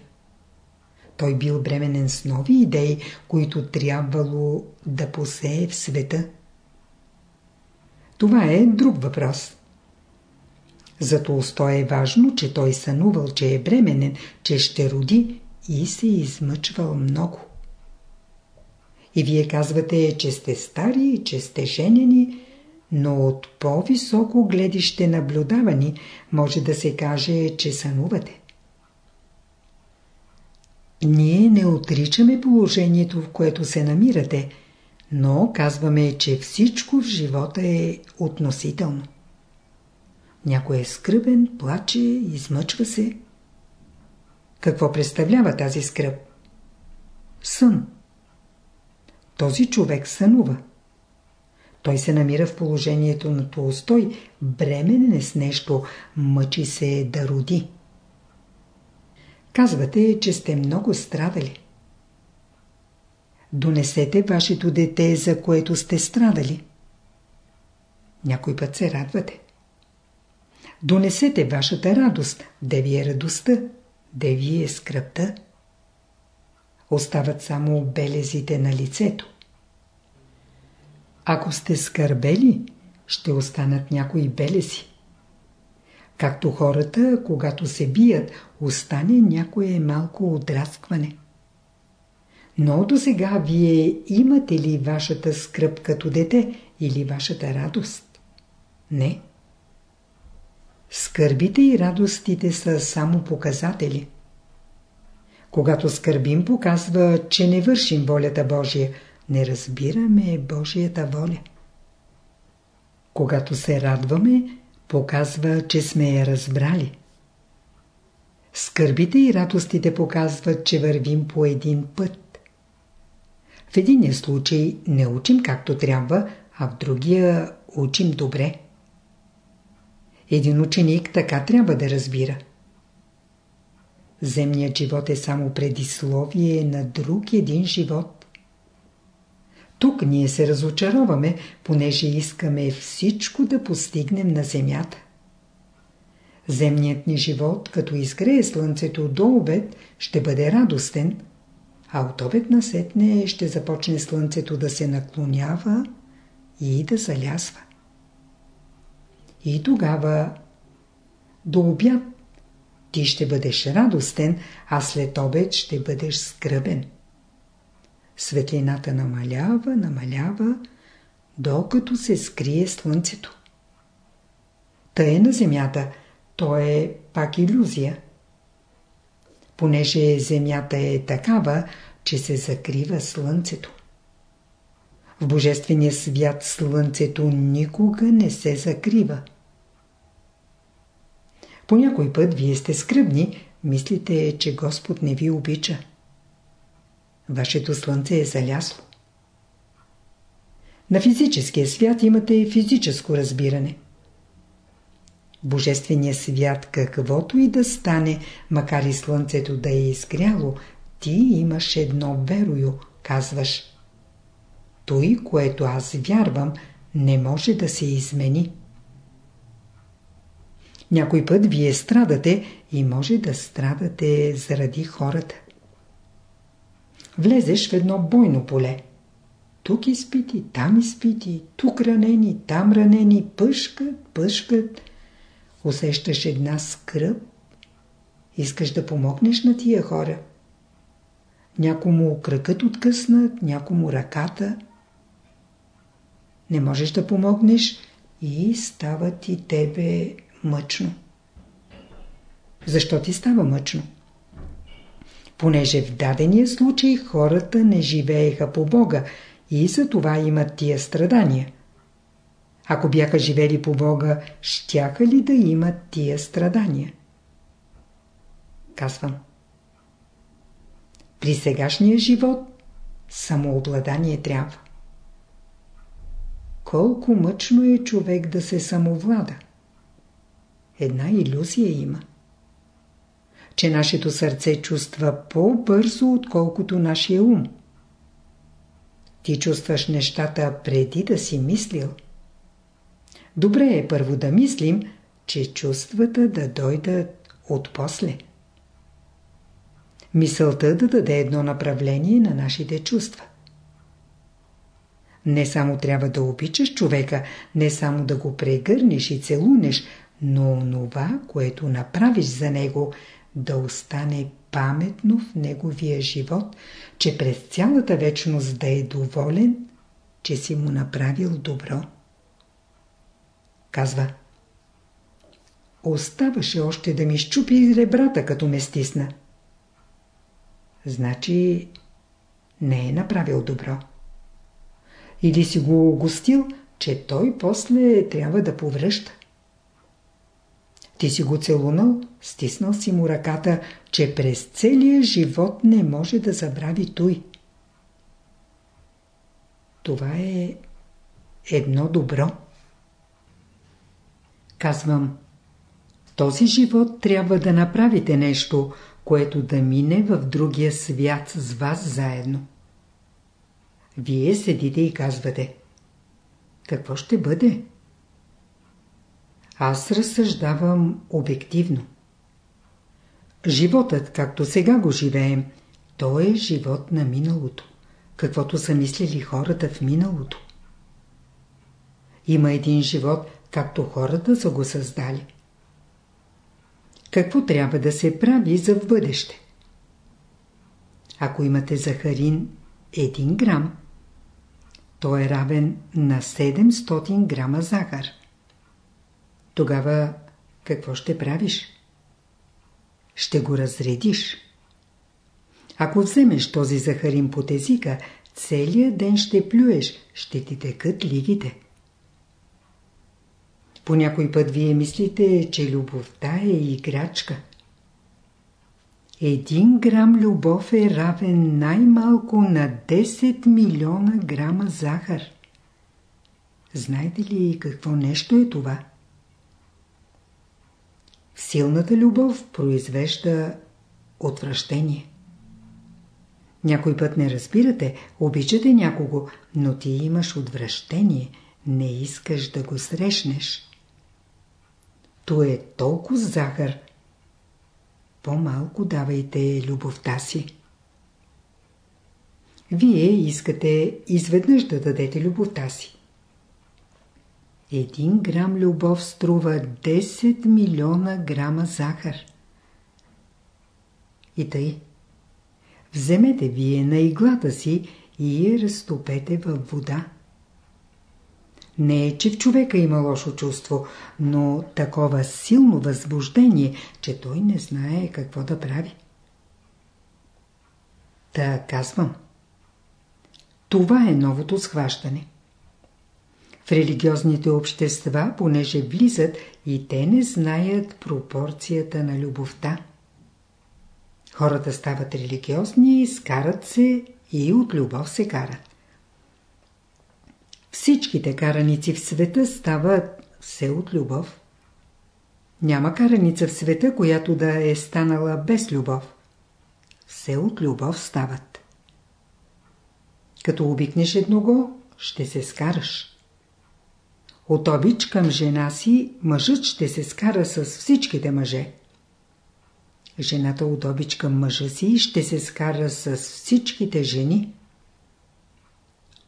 Той бил бременен с нови идеи, които трябвало да посее в света. Това е друг въпрос. За Толстой е важно, че той сънувал, че е бременен, че ще роди и се измъчвал много. И вие казвате, че сте стари, че сте женени, но от по-високо гледище наблюдавани може да се каже, че сънувате. Ние не отричаме положението, в което се намирате, но казваме, че всичко в живота е относително. Някой е скръбен, плаче, измъчва се. Какво представлява тази скръп? Сън. Този човек сънува. Той се намира в положението на Толстой, бременен е с нещо, мъчи се да роди. Казвате, че сте много страдали. Донесете вашето дете, за което сте страдали. Някой път се радвате. Донесете вашата радост, да ви е радостта, да ви е скръпта. Остават само белезите на лицето. Ако сте скърбели, ще останат някои белеси. Както хората, когато се бият, остане някое малко отраскване. Но до сега вие имате ли вашата скръп като дете или вашата радост? Не. Скърбите и радостите са само показатели. Когато скърбим, показва, че не вършим волята Божия, не разбираме Божията воля. Когато се радваме, показва, че сме я разбрали. Скърбите и радостите показват, че вървим по един път. В единия случай не учим както трябва, а в другия учим добре. Един ученик така трябва да разбира. Земният живот е само предисловие на друг един живот. Тук ние се разочароваме, понеже искаме всичко да постигнем на земята. Земният ни живот, като изгрее слънцето до обед, ще бъде радостен, а от обед на сетне ще започне слънцето да се наклонява и да залязва. И тогава до обяд ти ще бъдеш радостен, а след обед ще бъдеш скръбен. Светлината намалява, намалява, докато се скрие слънцето. Тъй е на земята, то е пак иллюзия. Понеже земята е такава, че се закрива слънцето. В Божествения свят слънцето никога не се закрива. По някой път вие сте скръбни, мислите, че Господ не ви обича. Вашето слънце е залясло. На физическия свят имате физическо разбиране. Божествения свят, каквото и да стане, макар и слънцето да е изгряло, ти имаш едно верою, казваш. Той, което аз вярвам, не може да се измени. Някой път вие страдате и може да страдате заради хората. Влезеш в едно бойно поле. Тук изпити, там изпити, тук ранени, там ранени, пъшкат, пъшкат. Усещаш една скръп. Искаш да помогнеш на тия хора. Някому кръкът откъснат, някому ръката. Не можеш да помогнеш и става ти тебе мъчно. Защо ти става мъчно? Понеже в дадения случай хората не живееха по Бога и за това имат тия страдания. Ако бяха живели по Бога, щяха ли да имат тия страдания? Казвам. При сегашния живот самообладание трябва. Колко мъчно е човек да се самовлада една иллюзия има. Че нашето сърце чувства по-бързо, отколкото нашия ум. Ти чувстваш нещата преди да си мислил. Добре е първо да мислим, че чувствата да дойдат от после. Мисълта да даде едно направление на нашите чувства. Не само трябва да обичаш човека, не само да го прегърнеш и целунеш, но онова, което направиш за него, да остане паметно в неговия живот, че през цялата вечност да е доволен, че си му направил добро. Казва Оставаше още да ми щупи ребрата, като ме стисна. Значи не е направил добро. Или си го огостил, че той после трябва да повръща. Ти си го целунал, стиснал си му ръката, че през целия живот не може да забрави той. Това е едно добро. Казвам, този живот трябва да направите нещо, което да мине в другия свят с вас заедно. Вие седите и казвате, какво ще бъде? Аз разсъждавам обективно. Животът, както сега го живеем, то е живот на миналото, каквото са мислили хората в миналото. Има един живот, както хората са го създали. Какво трябва да се прави за в бъдеще? Ако имате захарин 1 грам, то е равен на 700 грама захар. Тогава какво ще правиш? Ще го разредиш. Ако вземеш този захарин под езика, целият ден ще плюеш, ще ти текат лигите. По някой път вие мислите, че любовта е играчка. Един грам любов е равен най-малко на 10 милиона грама захар. Знаете ли какво нещо е това? Силната любов произвежда отвращение. Някой път не разбирате, обичате някого, но ти имаш отвращение, не искаш да го срещнеш. То е толкова захар. По-малко давайте любовта си. Вие искате изведнъж да дадете любовта си. Един грам любов струва 10 милиона грама захар. И тъй. Вземете вие на иглата си и я разтопете във вода. Не е, че в човека има лошо чувство, но такова силно възбуждение, че той не знае какво да прави. Та казвам. Това е новото схващане. В религиозните общества, понеже влизат и те не знаят пропорцията на любовта. Хората стават религиозни, скарат се и от любов се карат. Всичките караници в света стават все от любов. Няма караница в света, която да е станала без любов. Все от любов стават. Като обикнеш едного, ще се скараш. От обич към жена си, мъжът ще се скара с всичките мъже. Жената от обич към мъжа си ще се скара с всичките жени.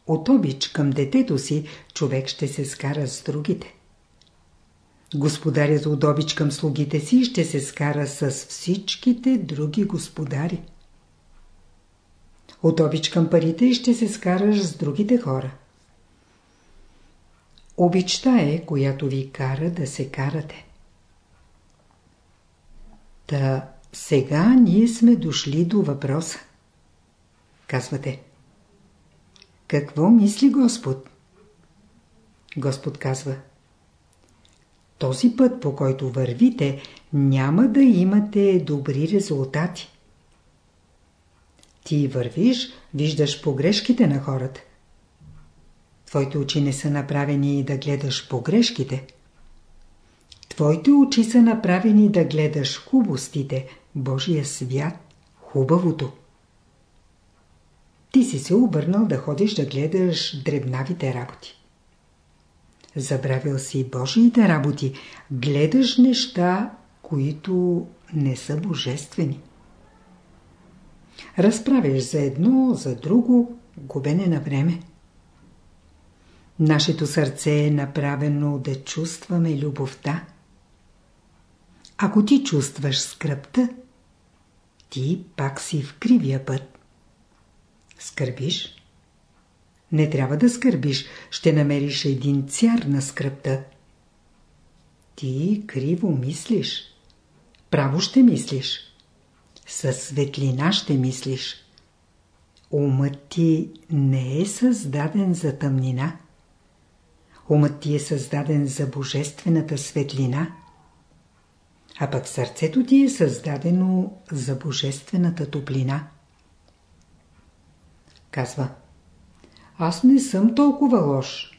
От обич към детето си човек ще се скара с другите. Господарят от обич към слугите си ще се скара с всичките други господари. От обич към парите ще се скараш с другите хора. Обичта е, която ви кара да се карате. Та сега ние сме дошли до въпроса. Казвате. Какво мисли Господ? Господ казва. Този път, по който вървите, няма да имате добри резултати. Ти вървиш, виждаш погрешките на хората. Твоите очи не са направени да гледаш погрешките. Твоите очи са направени да гледаш хубостите, Божия свят, хубавото. Ти си се обърнал да ходиш да гледаш дребнавите работи. Забравил си Божиите работи, гледаш неща, които не са божествени. Разправяш за едно, за друго, губене на време. Нашето сърце е направено да чувстваме любовта. Ако ти чувстваш скръпта, ти пак си в кривия път. Скърбиш? Не трябва да скърбиш, ще намериш един цяр на скръпта. Ти криво мислиш. Право ще мислиш. Със светлина ще мислиш. Умът ти не е създаден за тъмнина. Умът ти е създаден за божествената светлина. А пък сърцето ти е създадено за божествената топлина. Казва Аз не съм толкова лош.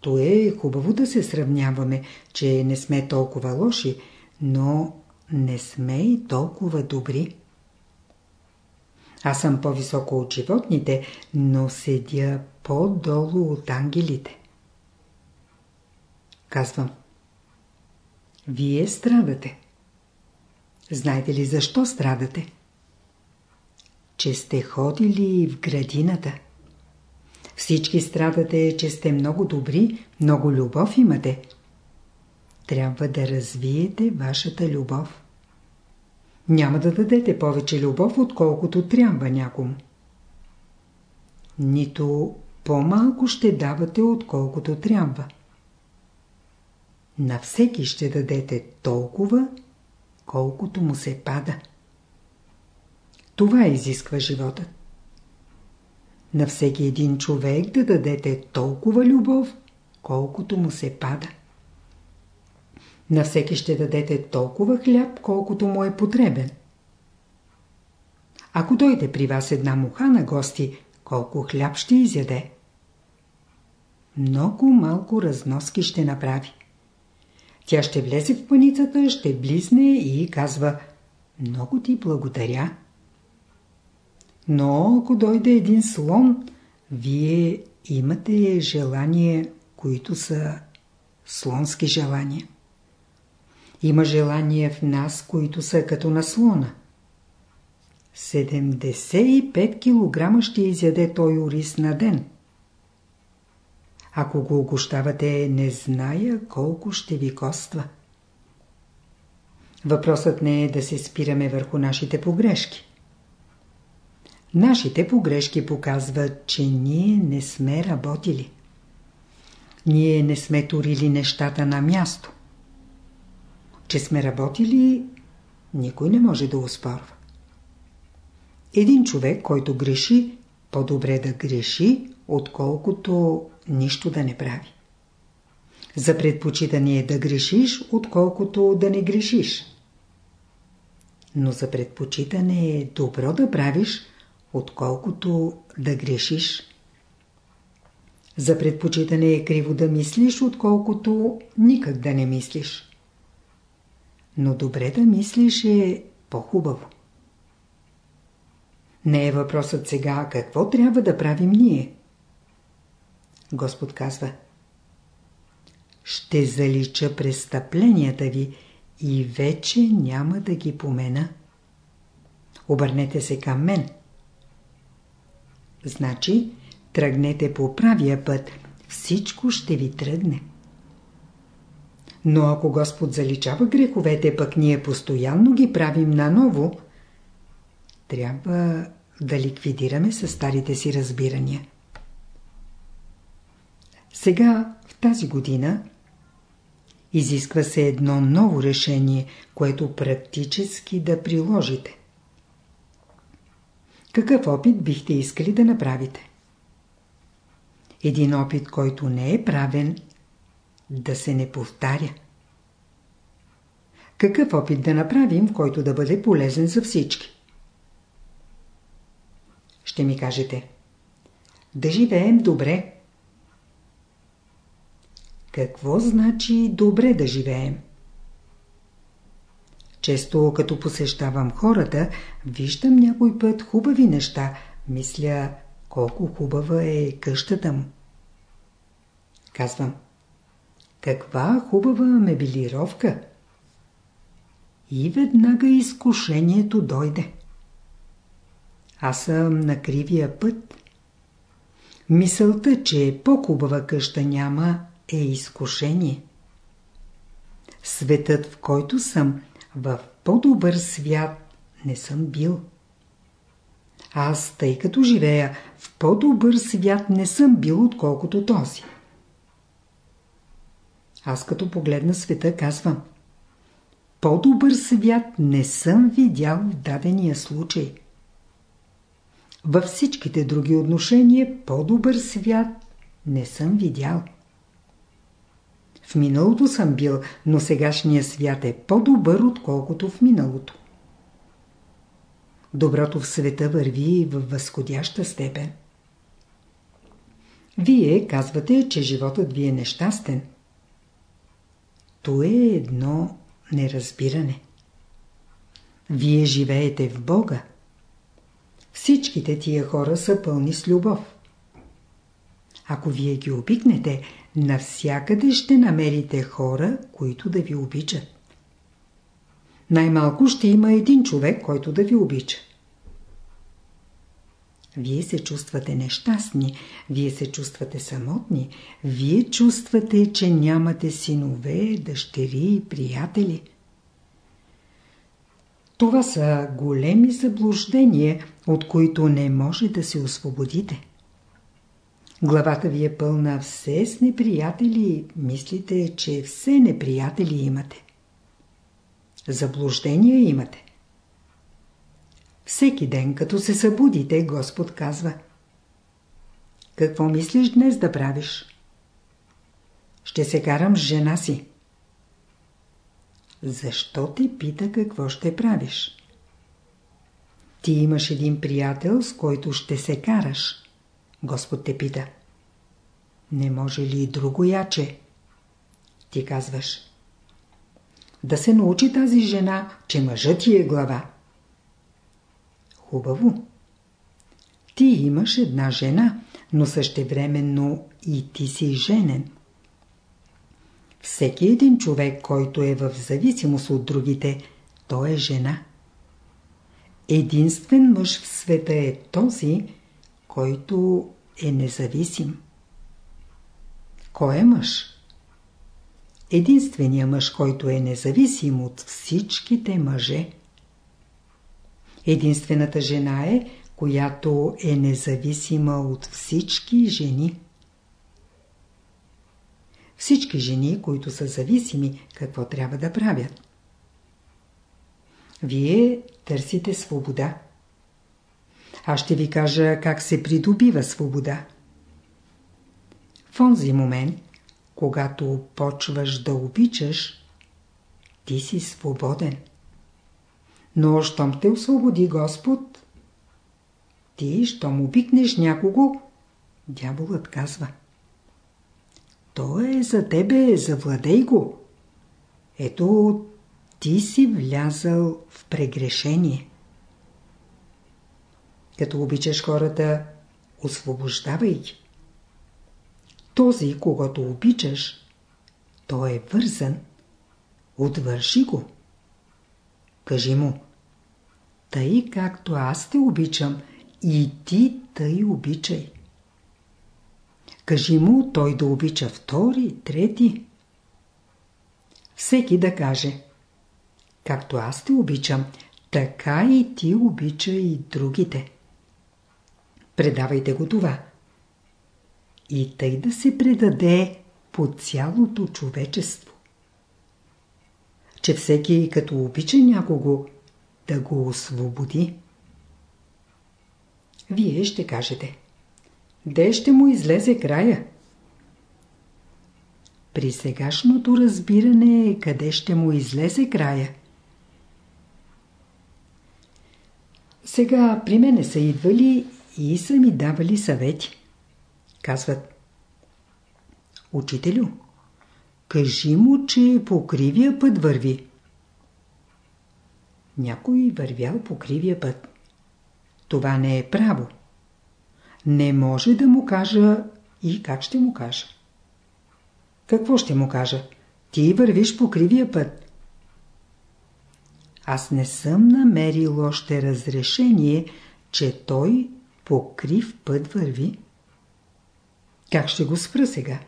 То е хубаво да се сравняваме, че не сме толкова лоши, но не сме и толкова добри. Аз съм по-високо от животните, но седя по-долу от ангелите. Казвам. Вие страдате. Знаете ли защо страдате? Че сте ходили в градината. Всички страдате, че сте много добри, много любов имате. Трябва да развиете вашата любов. Няма да дадете повече любов, отколкото трябва някому. Нито по-малко ще давате, отколкото трябва. На всеки ще дадете толкова, колкото му се пада. Това изисква живота. На всеки един човек да дадете толкова любов, колкото му се пада. На всеки ще дадете толкова хляб, колкото му е потребен. Ако дойде при вас една муха на гости, колко хляб ще изяде? Много малко разноски ще направи. Тя ще влезе в паницата, ще близне и казва «Много ти благодаря». Но ако дойде един слон, вие имате желания, които са слонски желания. Има желания в нас, които са като на слона. 75 кг ще изяде той ориз на ден. Ако го огощавате, не зная колко ще ви коства. Въпросът не е да се спираме върху нашите погрешки. Нашите погрешки показват, че ние не сме работили. Ние не сме турили нещата на място. Че сме работили, никой не може да успорва. Един човек, който греши, по-добре да греши, отколкото нищо да не прави. За предпочитане е да грешиш, отколкото да не грешиш. Но за предпочитане е добро да правиш, отколкото да грешиш. За предпочитане е криво да мислиш, отколкото никак да не мислиш. Но добре да мислиш е по-хубаво. Не е въпросът сега какво трябва да правим ние. Господ казва Ще залича престъпленията ви и вече няма да ги помена. Обърнете се към мен. Значи, тръгнете по правия път, всичко ще ви тръгне. Но ако Господ заличава греховете, пък ние постоянно ги правим наново, трябва да ликвидираме със старите си разбирания. Сега, в тази година, изисква се едно ново решение, което практически да приложите. Какъв опит бихте искали да направите? Един опит, който не е правен, да се не повтаря. Какъв опит да направим, който да бъде полезен за всички? Ще ми кажете. Да живеем добре. Какво значи добре да живеем? Често като посещавам хората, виждам някой път хубави неща. Мисля, колко хубава е къщата му. Казвам, каква хубава мебелировка. И веднага изкушението дойде. Аз съм на кривия път. Мисълта, че по-хубава къща няма, е изкушение. Светът, в който съм, в по-добър свят не съм бил. Аз, тъй като живея, в по-добър свят не съм бил, отколкото този. Аз като погледна света казвам По-добър свят не съм видял в дадения случай. Във всичките други отношения по-добър свят не съм видял. В миналото съм бил, но сегашния свят е по-добър, отколкото в миналото. Доброто в света върви в възходяща степен. Вие казвате, че животът ви е нещастен. То е едно неразбиране. Вие живеете в Бога. Всичките тия хора са пълни с любов. Ако вие ги обикнете, навсякъде ще намерите хора, които да ви обичат. Най-малко ще има един човек, който да ви обича. Вие се чувствате нещастни, вие се чувствате самотни, вие чувствате, че нямате синове, дъщери и приятели. Това са големи заблуждения, от които не може да се освободите. Главата ви е пълна все с неприятели, мислите, че все неприятели имате. Заблуждения имате. Всеки ден, като се събудите, Господ казва Какво мислиш днес да правиш? Ще се карам с жена си. Защо те пита какво ще правиш? Ти имаш един приятел, с който ще се караш. Господ те пита. Не може ли друго яче? Ти казваш. Да се научи тази жена, че мъжът ти е глава. Хубаво. Ти имаш една жена, но същевременно и ти си женен. Всеки един човек, който е в зависимост от другите, той е жена. Единствен мъж в света е този, който е независим. Кой е мъж? Единственият мъж, който е независим от всичките мъже. Единствената жена е, която е независима от всички жени. Всички жени, които са зависими, какво трябва да правят? Вие търсите свобода. Аз ще ви кажа как се придобива свобода. В онзи момент, когато почваш да обичаш, ти си свободен. Но щом те освободи Господ, ти, щом обикнеш някого, дяволът казва. Той е за тебе, завладей го. Ето, ти си влязал в прегрешение. Като обичаш хората, освобождавай ги. Този, когато обичаш, той е вързан. Отвърши го. Кажи му, тъй както аз те обичам, и ти тъй обичай. Кажи му той да обича втори, трети. Всеки да каже, както аз те обичам, така и ти обича и другите. Предавайте го това. И тъй да се предаде по цялото човечество. Че всеки като обича някого, да го освободи. Вие ще кажете. Де ще му излезе края? При сегашното разбиране къде ще му излезе края? Сега при мене са идвали и са ми давали съвети. Казват Учителю, кажи му, че по кривия път върви. Някой вървял по кривия път. Това не е право. Не може да му кажа и как ще му кажа. Какво ще му кажа? Ти вървиш по кривия път. Аз не съм намерил още разрешение, че той по крив път върви. Как ще го спра сега?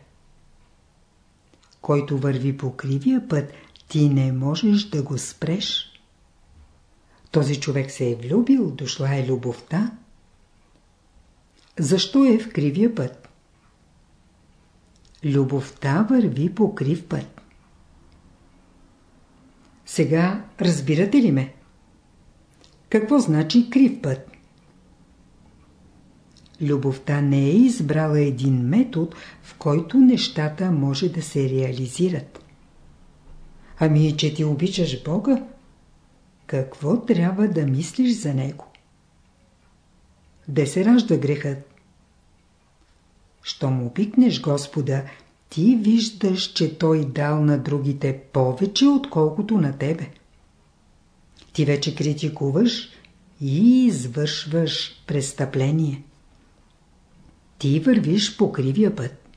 Който върви по кривия път, ти не можеш да го спреш. Този човек се е влюбил, дошла е любовта. Защо е в кривия път? Любовта върви по крив път. Сега разбирате ли ме? Какво значи крив път? Любовта не е избрала един метод, в който нещата може да се реализират. Ами, че ти обичаш Бога, какво трябва да мислиш за Него? Де се ражда грехът? Щом обикнеш Господа, ти виждаш, че Той дал на другите повече, отколкото на тебе. Ти вече критикуваш и извършваш престъпление. Ти вървиш по кривия път.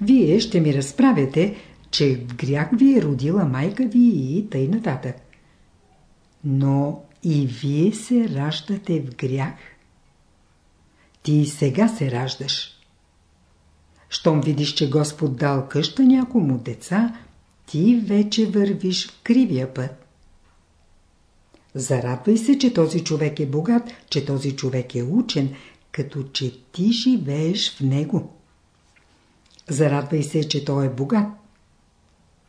Вие ще ми разправяте, че грях ви е родила майка ви и тъй нататък. Но и вие се раждате в грях. ти сега се раждаш. Щом видиш, че Господ дал къща някому деца, ти вече вървиш в кривия път. Зарадвай се, че този човек е богат, че този човек е учен, като че ти живееш в него. Зарадвай се, че той е богат.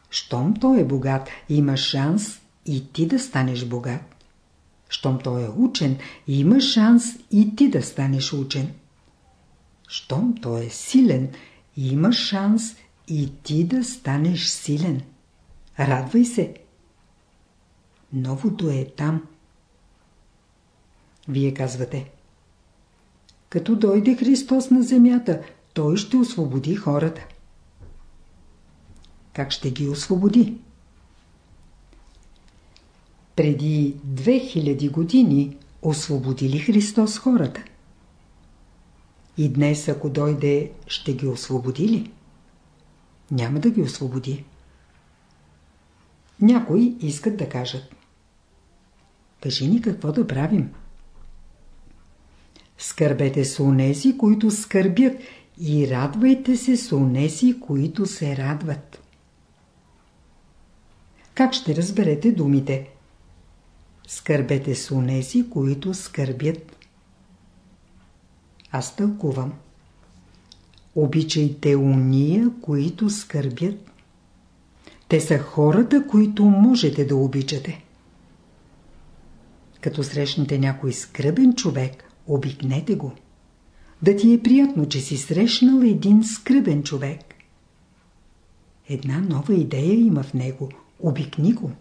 Щом той е богат, има шанс и ти да станеш богат. Щом той е учен, има шанс и ти да станеш учен. Щом той е силен, има шанс и ти да станеш силен. Радвай се. Новото е там. Вие казвате. Като дойде Христос на земята, Той ще освободи хората. Как ще ги освободи? Преди 2000 години освободи ли Христос хората? И днес, ако дойде, ще ги освободи ли? Няма да ги освободи. Някои искат да кажат. Кажи ни какво да правим. Скърбете с онези, които скърбят и радвайте се с онези, които се радват. Как ще разберете думите? Скърбете с онези, които скърбят. Аз тълкувам. Обичайте уния, които скърбят. Те са хората, които можете да обичате. Като срещнете някой скръбен човек, обикнете го. Да ти е приятно, че си срещнал един скръбен човек. Една нова идея има в него. Обикни го.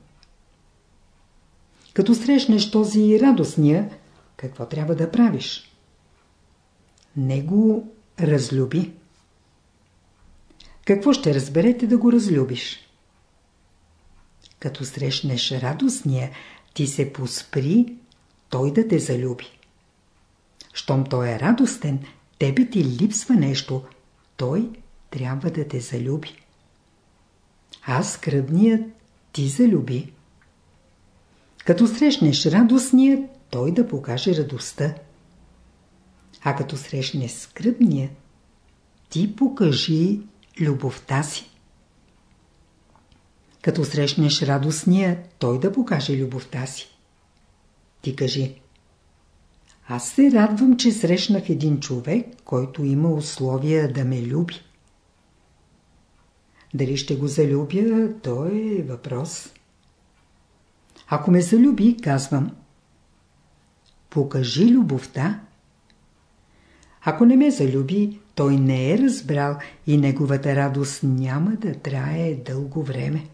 Като срещнеш този радостния, какво трябва да правиш? Него разлюби. Какво ще разберете да го разлюбиш? Като срещнеш радостния, ти се поспри, той да те залюби. Щом той е радостен, тебе ти липсва нещо, той трябва да те залюби. Аз скръбният ти залюби. Като срещнеш радостния, той да покаже радостта. А като срещнеш скръбния, ти покажи любовта си. Като срещнеш радостния, той да покаже любовта си. Ти кажи. Аз се радвам, че срещнах един човек, който има условия да ме люби. Дали ще го залюбя, то е въпрос. Ако ме залюби, казвам. Покажи любовта. Ако не ме залюби, той не е разбрал и неговата радост няма да трае дълго време.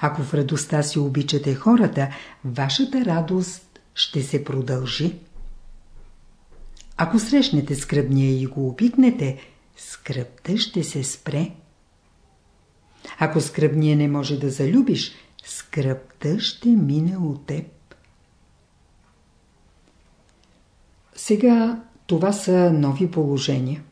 Ако в радостта си обичате хората, вашата радост ще се продължи. Ако срещнете скръбния и го обикнете, скръбта ще се спре. Ако скръбния не може да залюбиш, скръбта ще мине от теб. Сега това са нови положения.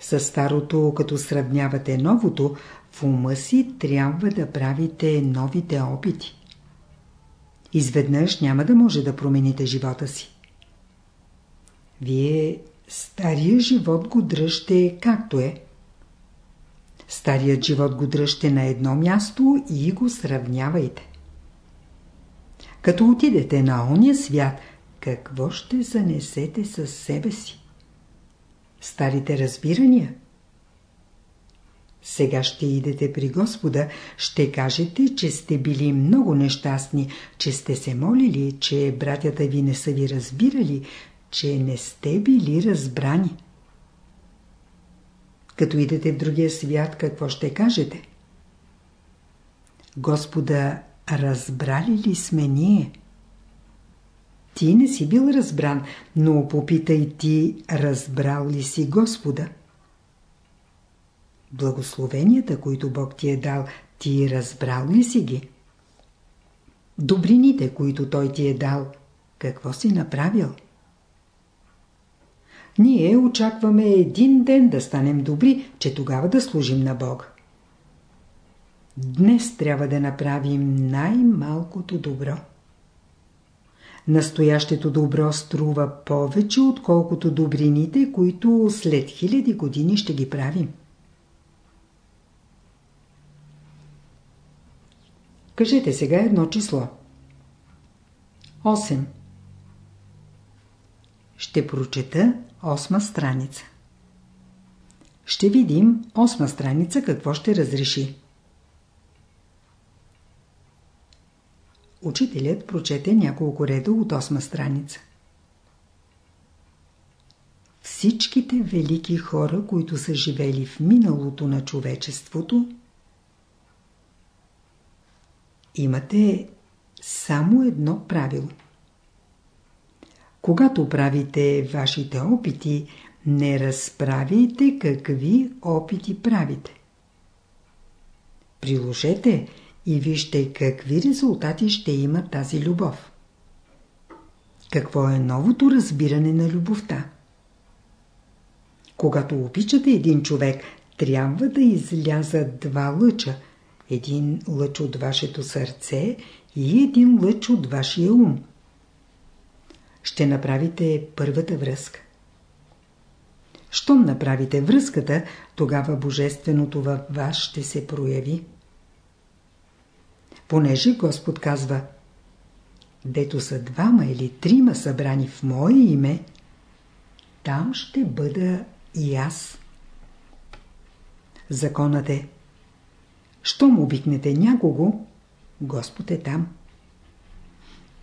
С старото, като сравнявате новото, в ума си трябва да правите новите опити. Изведнъж няма да може да промените живота си. Вие стария живот го дръжте както е. Старият живот го дръжте на едно място и го сравнявайте. Като отидете на ония свят, какво ще занесете със себе си? Старите разбирания? Сега ще идете при Господа, ще кажете, че сте били много нещастни, че сте се молили, че братята ви не са ви разбирали, че не сте били разбрани. Като идете в другия свят, какво ще кажете? Господа, разбрали ли сме ние? Ти не си бил разбран, но попитай ти, разбрал ли си Господа? Благословенията, които Бог ти е дал, ти разбрал ли си ги? Добрините, които Той ти е дал, какво си направил? Ние очакваме един ден да станем добри, че тогава да служим на Бог. Днес трябва да направим най-малкото добро. настоящето добро струва повече, отколкото добрините, които след хиляди години ще ги правим. Кажете сега едно число. 8. Ще прочета осма страница. Ще видим осма страница какво ще разреши. Учителят прочете няколко реда от осма страница. Всичките велики хора, които са живели в миналото на човечеството, имате само едно правило. Когато правите вашите опити, не разправяйте какви опити правите. Приложете и вижте какви резултати ще има тази любов. Какво е новото разбиране на любовта? Когато обичате един човек, трябва да излязат два лъча. Един лъч от вашето сърце и един лъч от вашия ум. Ще направите първата връзка. Щом направите връзката, тогава Божественото във вас ще се прояви. Понеже Господ казва Дето са двама или трима събрани в Мое име, там ще бъда и аз. Законът е Щом обикнете някого, Господ е там.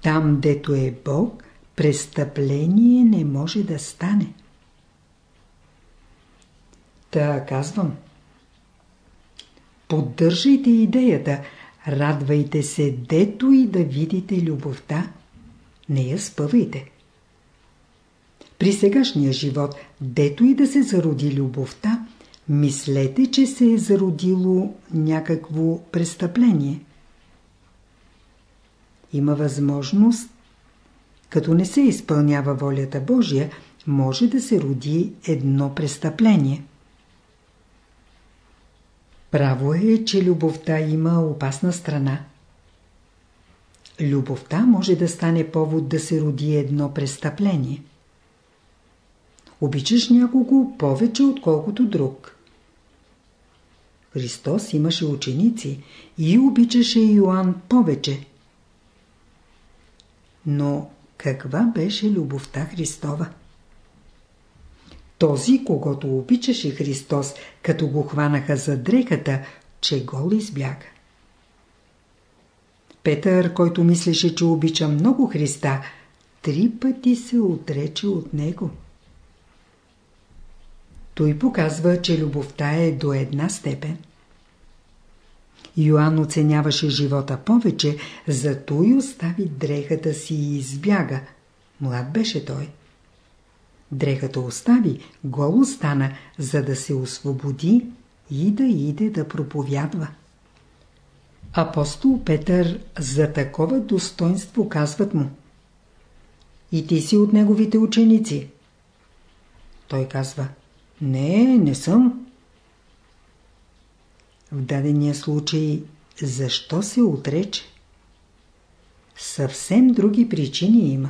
Там, дето е Бог, престъпление не може да стане. Та казвам. Поддържайте идеята, радвайте се, дето и да видите любовта. Не я спъвайте. При сегашния живот, дето и да се зароди любовта, мислете, че се е зародило някакво престъпление. Има възможност, като не се изпълнява волята Божия, може да се роди едно престъпление. Право е, че любовта има опасна страна. Любовта може да стане повод да се роди едно престъпление. Обичаш някого повече, отколкото друг. Христос имаше ученици и обичаше Йоанн повече. Но каква беше любовта Христова? Този, когато обичаше Христос, като го хванаха за дрехата, че гол избяга. Петър, който мислеше, че обича много Христа, три пъти се отрече от него. Той показва, че любовта е до една степен. Йоанн оценяваше живота повече, зато и остави дрехата си и избяга. Млад беше той. Дрехата остави, гол остана, за да се освободи и да иде да проповядва. Апостол Петър за такова достоинство казват му. И ти си от неговите ученици. Той казва. Не, не съм. В дадения случай защо се отрече? Съвсем други причини има.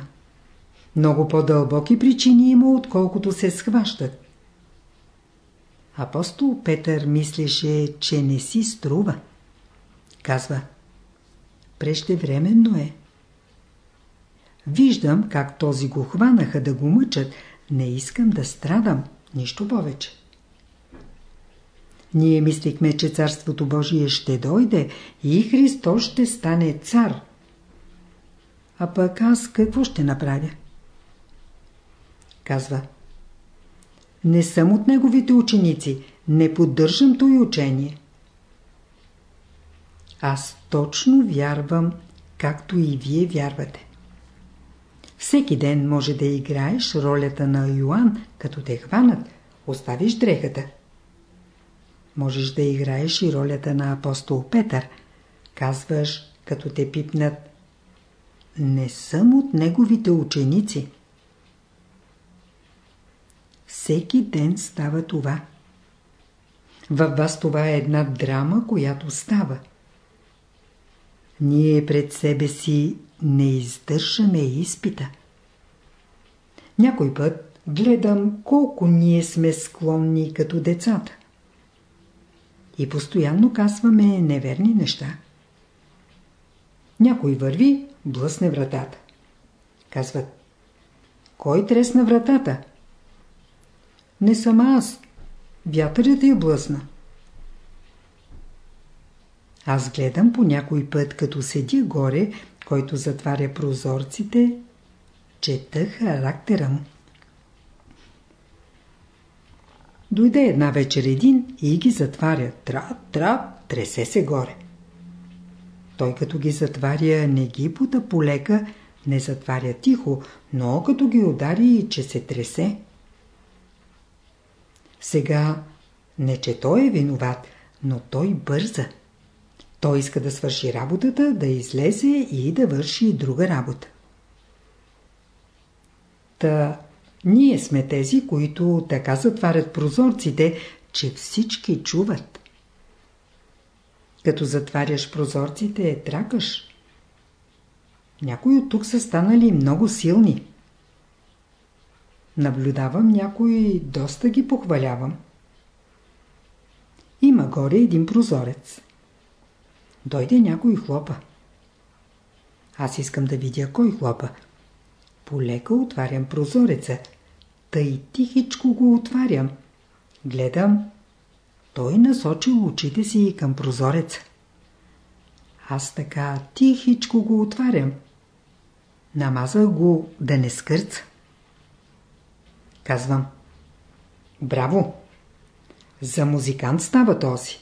Много по-дълбоки причини има, отколкото се схващат. Апостол Петър мислеше, че не си струва. Казва, преждевременно е. Виждам как този го хванаха да го мъчат. Не искам да страдам. Нищо повече. Ние мислихме, че Царството Божие ще дойде и Христос ще стане цар. А пък аз какво ще направя? Казва. Не съм от неговите ученици, не поддържам той учение. Аз точно вярвам, както и вие вярвате. Всеки ден може да играеш ролята на Йоанн, като те хванат, оставиш дрехата. Можеш да играеш и ролята на апостол Петър. Казваш, като те пипнат, не съм от неговите ученици. Всеки ден става това. Във вас това е една драма, която става. ние пред себе си не издържаме изпита. Някой път гледам колко ние сме склонни като децата. И постоянно казваме неверни неща. Някой върви, блъсне вратата. Казват, кой тресна вратата? Не съм аз. Вятърът я блъсна. Аз гледам по някой път, като седи горе, който затваря прозорците, чета характера му. Дойде една вечер един и ги затваря. Трап, трап, тресе се горе. Той като ги затваря, не ги пута полека, не затваря тихо, но като ги удари, че се тресе. Сега не че той е виноват, но той бърза. Той иска да свърши работата, да излезе и да върши друга работа. Та ние сме тези, които така затварят прозорците, че всички чуват. Като затваряш прозорците, тракаш. Някои от тук са станали много силни. Наблюдавам някои, доста ги похвалявам. Има горе един прозорец. Дойде някой хлопа. Аз искам да видя кой хлопа. Полека отварям прозореца. Тъй тихичко го отварям. Гледам. Той насочил очите си към прозореца. Аз така тихичко го отварям. Намазах го да не скърца. Казвам. Браво! За музикант става този.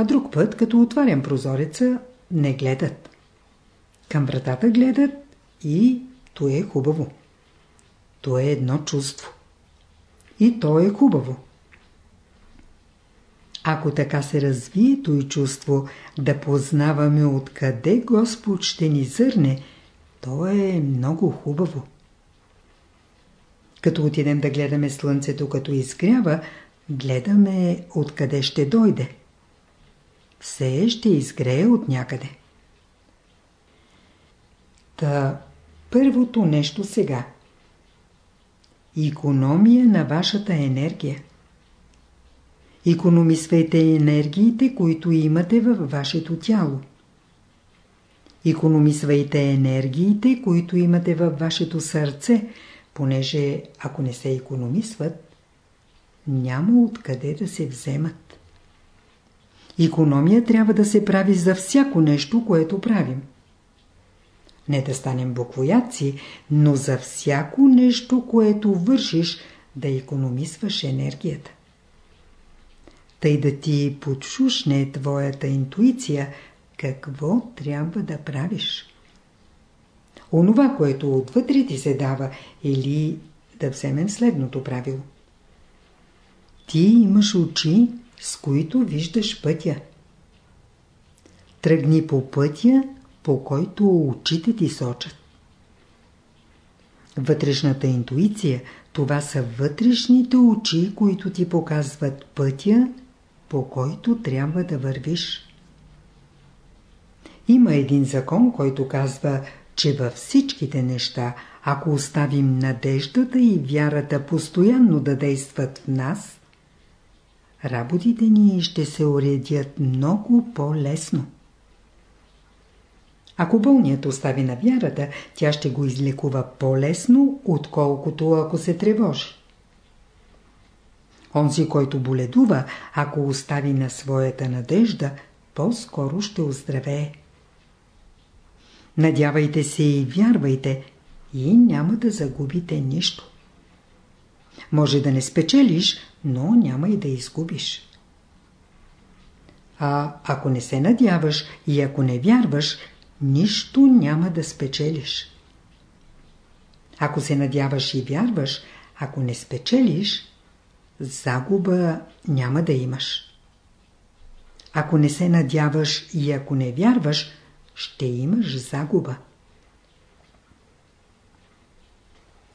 А друг път, като отварям прозореца, не гледат. Към вратата гледат и то е хубаво. То е едно чувство. И то е хубаво. Ако така се развие той чувство да познаваме откъде Господ ще ни зърне, то е много хубаво. Като отидем да гледаме слънцето като изгрява, гледаме откъде ще дойде. Все ще изгрее от някъде. Та първото нещо сега. Икономия на вашата енергия. Икономисвайте енергиите, които имате във вашето тяло. Икономисвайте енергиите, които имате във вашето сърце, понеже ако не се економисват, няма откъде да се вземат. Икономия трябва да се прави за всяко нещо, което правим. Не да станем буквоядци, но за всяко нещо, което вършиш, да економисваш енергията. Тъй да ти подшушне твоята интуиция, какво трябва да правиш онова, което отвътре ти се дава, или да вземем следното правило. Ти имаш очи, с които виждаш пътя. Тръгни по пътя, по който очите ти сочат. Вътрешната интуиция, това са вътрешните очи, които ти показват пътя, по който трябва да вървиш. Има един закон, който казва – че във всичките неща, ако оставим надеждата и вярата постоянно да действат в нас, работите ни ще се уредят много по-лесно. Ако болният остави на вярата, тя ще го излекува по-лесно, отколкото ако се тревожи. Онзи, който боледува, ако остави на своята надежда, по-скоро ще оздравее. Надявайте се и вярвайте и няма да загубите нищо. Може да не спечелиш, но няма и да изгубиш. А ако не се надяваш и ако не вярваш, нищо няма да спечелиш. Ако се надяваш и вярваш, ако не спечелиш, загуба няма да имаш. Ако не се надяваш и ако не вярваш, ще имаш загуба.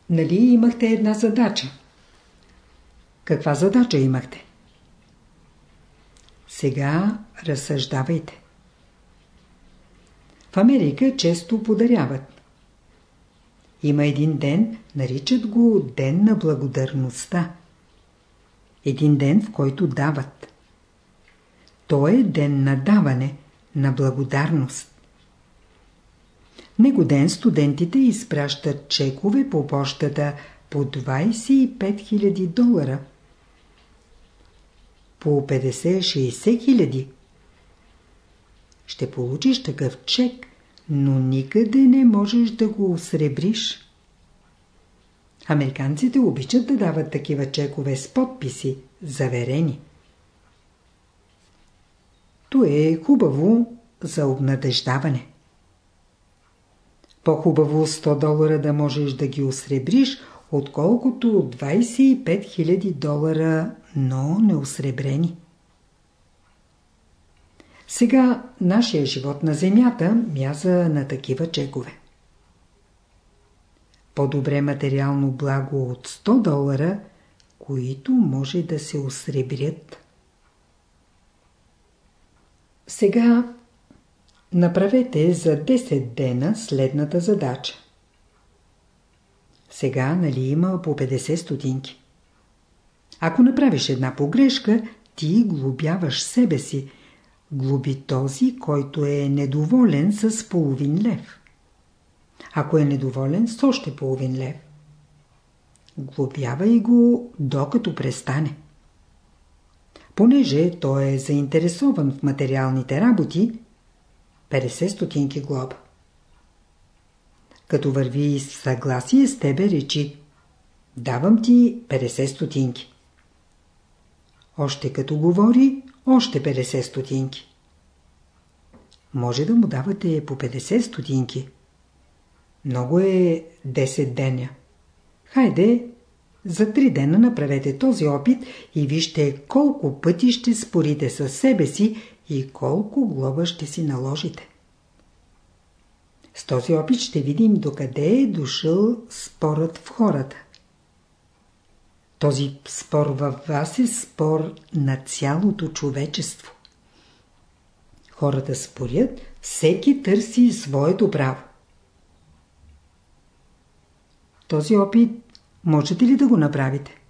Нали имахте една задача? Каква задача имахте? Сега разсъждавайте. В Америка често подаряват. Има един ден, наричат го Ден на благодарността. Един ден, в който дават. То е ден на даване, на благодарност. Него ден студентите изпращат чекове по почтата по 25 000 долара. По 50-60 хиляди. Ще получиш такъв чек, но никъде не можеш да го осребриш. Американците обичат да дават такива чекове с подписи, заверени. То е хубаво за обнадеждаване. По-хубаво 100 долара да можеш да ги осребриш, отколкото 25 000 долара, но неосребрени. Сега нашия живот на земята мяза на такива чекове. По-добре материално благо от 100 долара, които може да се осребрят. Сега направете за 10 дена следната задача. Сега нали има по 50 стотинки. Ако направиш една погрешка, ти глобяваш себе си. Глоби този, който е недоволен с половин лев. Ако е недоволен с още половин лев. Глобявай го, докато престане. Понеже той е заинтересован в материалните работи, 50 стотинки глоба. Като върви в съгласие с тебе, речи Давам ти 50 стотинки. Още като говори, още 50 стотинки. Може да му давате по 50 стотинки. Много е 10 деня. Хайде, за 3 дена направете този опит и вижте колко пъти ще спорите със себе си и колко глоба ще си наложите. С този опит ще видим докъде е дошъл спорът в хората. Този спор във вас е спор на цялото човечество. Хората спорят, всеки търси своето право. Този опит можете ли да го направите?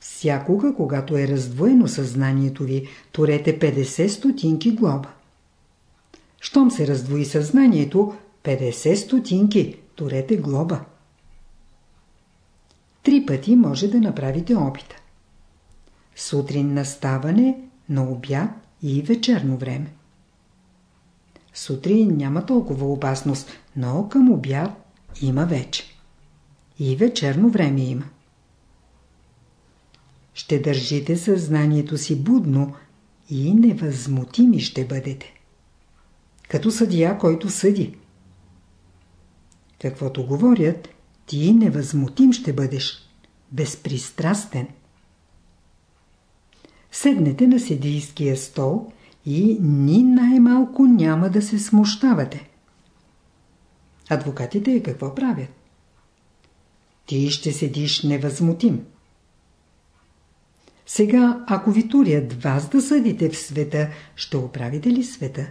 Всякога, когато е раздвоено съзнанието ви, турете 50 стотинки глоба. Щом се раздвои съзнанието, 50 стотинки, турете глоба. Три пъти може да направите опита. Сутрин наставане, на обяд и вечерно време. Сутрин няма толкова опасност, но към обяд има вече. И вечерно време има. Ще държите съзнанието си будно и невъзмутими ще бъдете. Като съдия, който съди. Каквото говорят, ти невъзмутим ще бъдеш. Безпристрастен. Седнете на седийския стол и ни най-малко няма да се смущавате. Адвокатите какво правят? Ти ще седиш невъзмутим. Сега, ако ви турят вас да съдите в света, ще оправите ли света?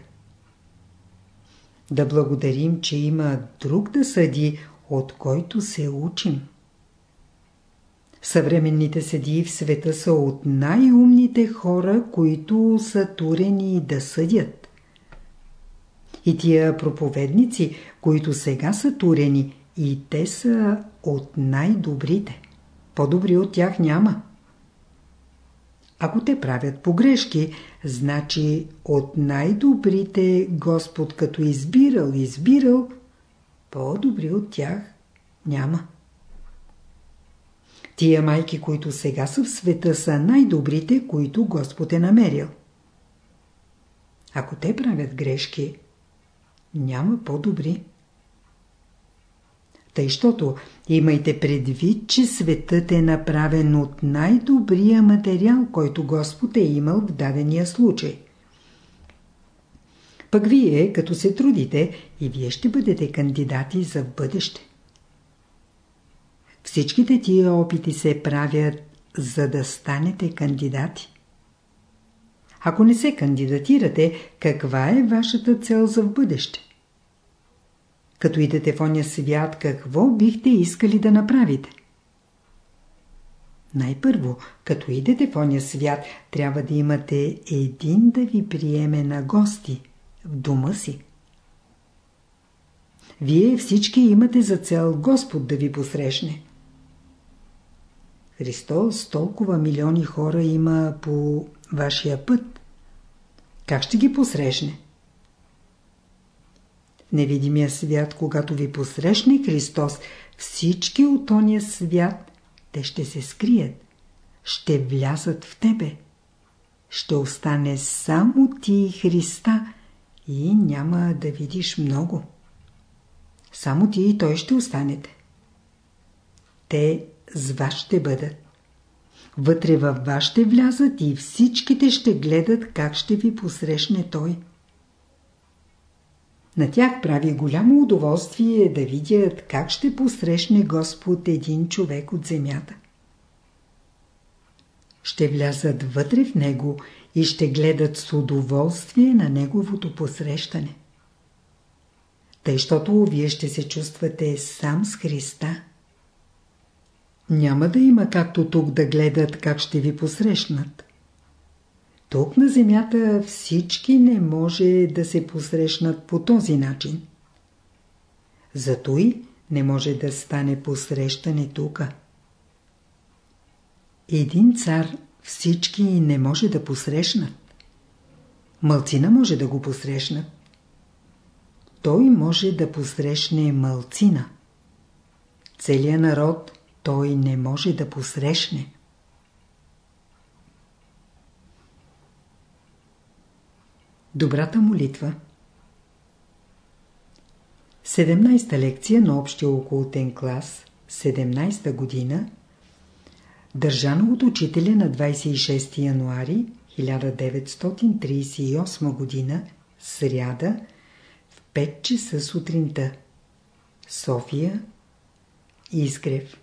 Да благодарим, че има друг да съди, от който се учим. Съвременните съдии в света са от най-умните хора, които са турени да съдят. И тия проповедници, които сега са турени, и те са от най-добрите. По-добри от тях няма. Ако те правят погрешки, значи от най-добрите Господ като избирал, избирал, по-добри от тях няма. Тия майки, които сега са в света, са най-добрите, които Господ е намерил. Ако те правят грешки, няма по-добри. Тъй, щото имайте предвид, че светът е направен от най-добрия материал, който Господ е имал в дадения случай. Пък вие, като се трудите, и вие ще бъдете кандидати за бъдеще. Всичките тия опити се правят, за да станете кандидати. Ако не се кандидатирате, каква е вашата цел за в бъдеще? Като идете в оня свят, какво бихте искали да направите? Най-първо, като идете в оня свят, трябва да имате един да ви приеме на гости в дома си. Вие всички имате за цел Господ да ви посрещне. Христос толкова милиони хора има по вашия път. Как ще ги посрещне? Невидимия свят, когато ви посрещне Христос, всички от ония свят, те ще се скрият, ще влязат в тебе. Ще остане само ти и Христа и няма да видиш много. Само ти и той ще останете. Те с вас ще бъдат. Вътре във вас ще влязат и всичките ще гледат как ще ви посрещне той. На тях прави голямо удоволствие да видят как ще посрещне Господ един човек от земята. Ще влязат вътре в него и ще гледат с удоволствие на неговото посрещане. Тъй, щото вие ще се чувствате сам с Христа. Няма да има както тук да гледат как ще ви посрещнат. Тук на земята всички не може да се посрещнат по този начин. Зато и не може да стане посрещане тука. Един цар всички не може да посрещнат. Мълцина може да го посрещнат. Той може да посрещне мълцина. Целият народ той не може да посрещне. Добрата молитва 17-та лекция на общия околотен клас, 17-та година, държана от учителя на 26 януари 1938 година, сряда, в 5 часа сутринта. София, Изгрев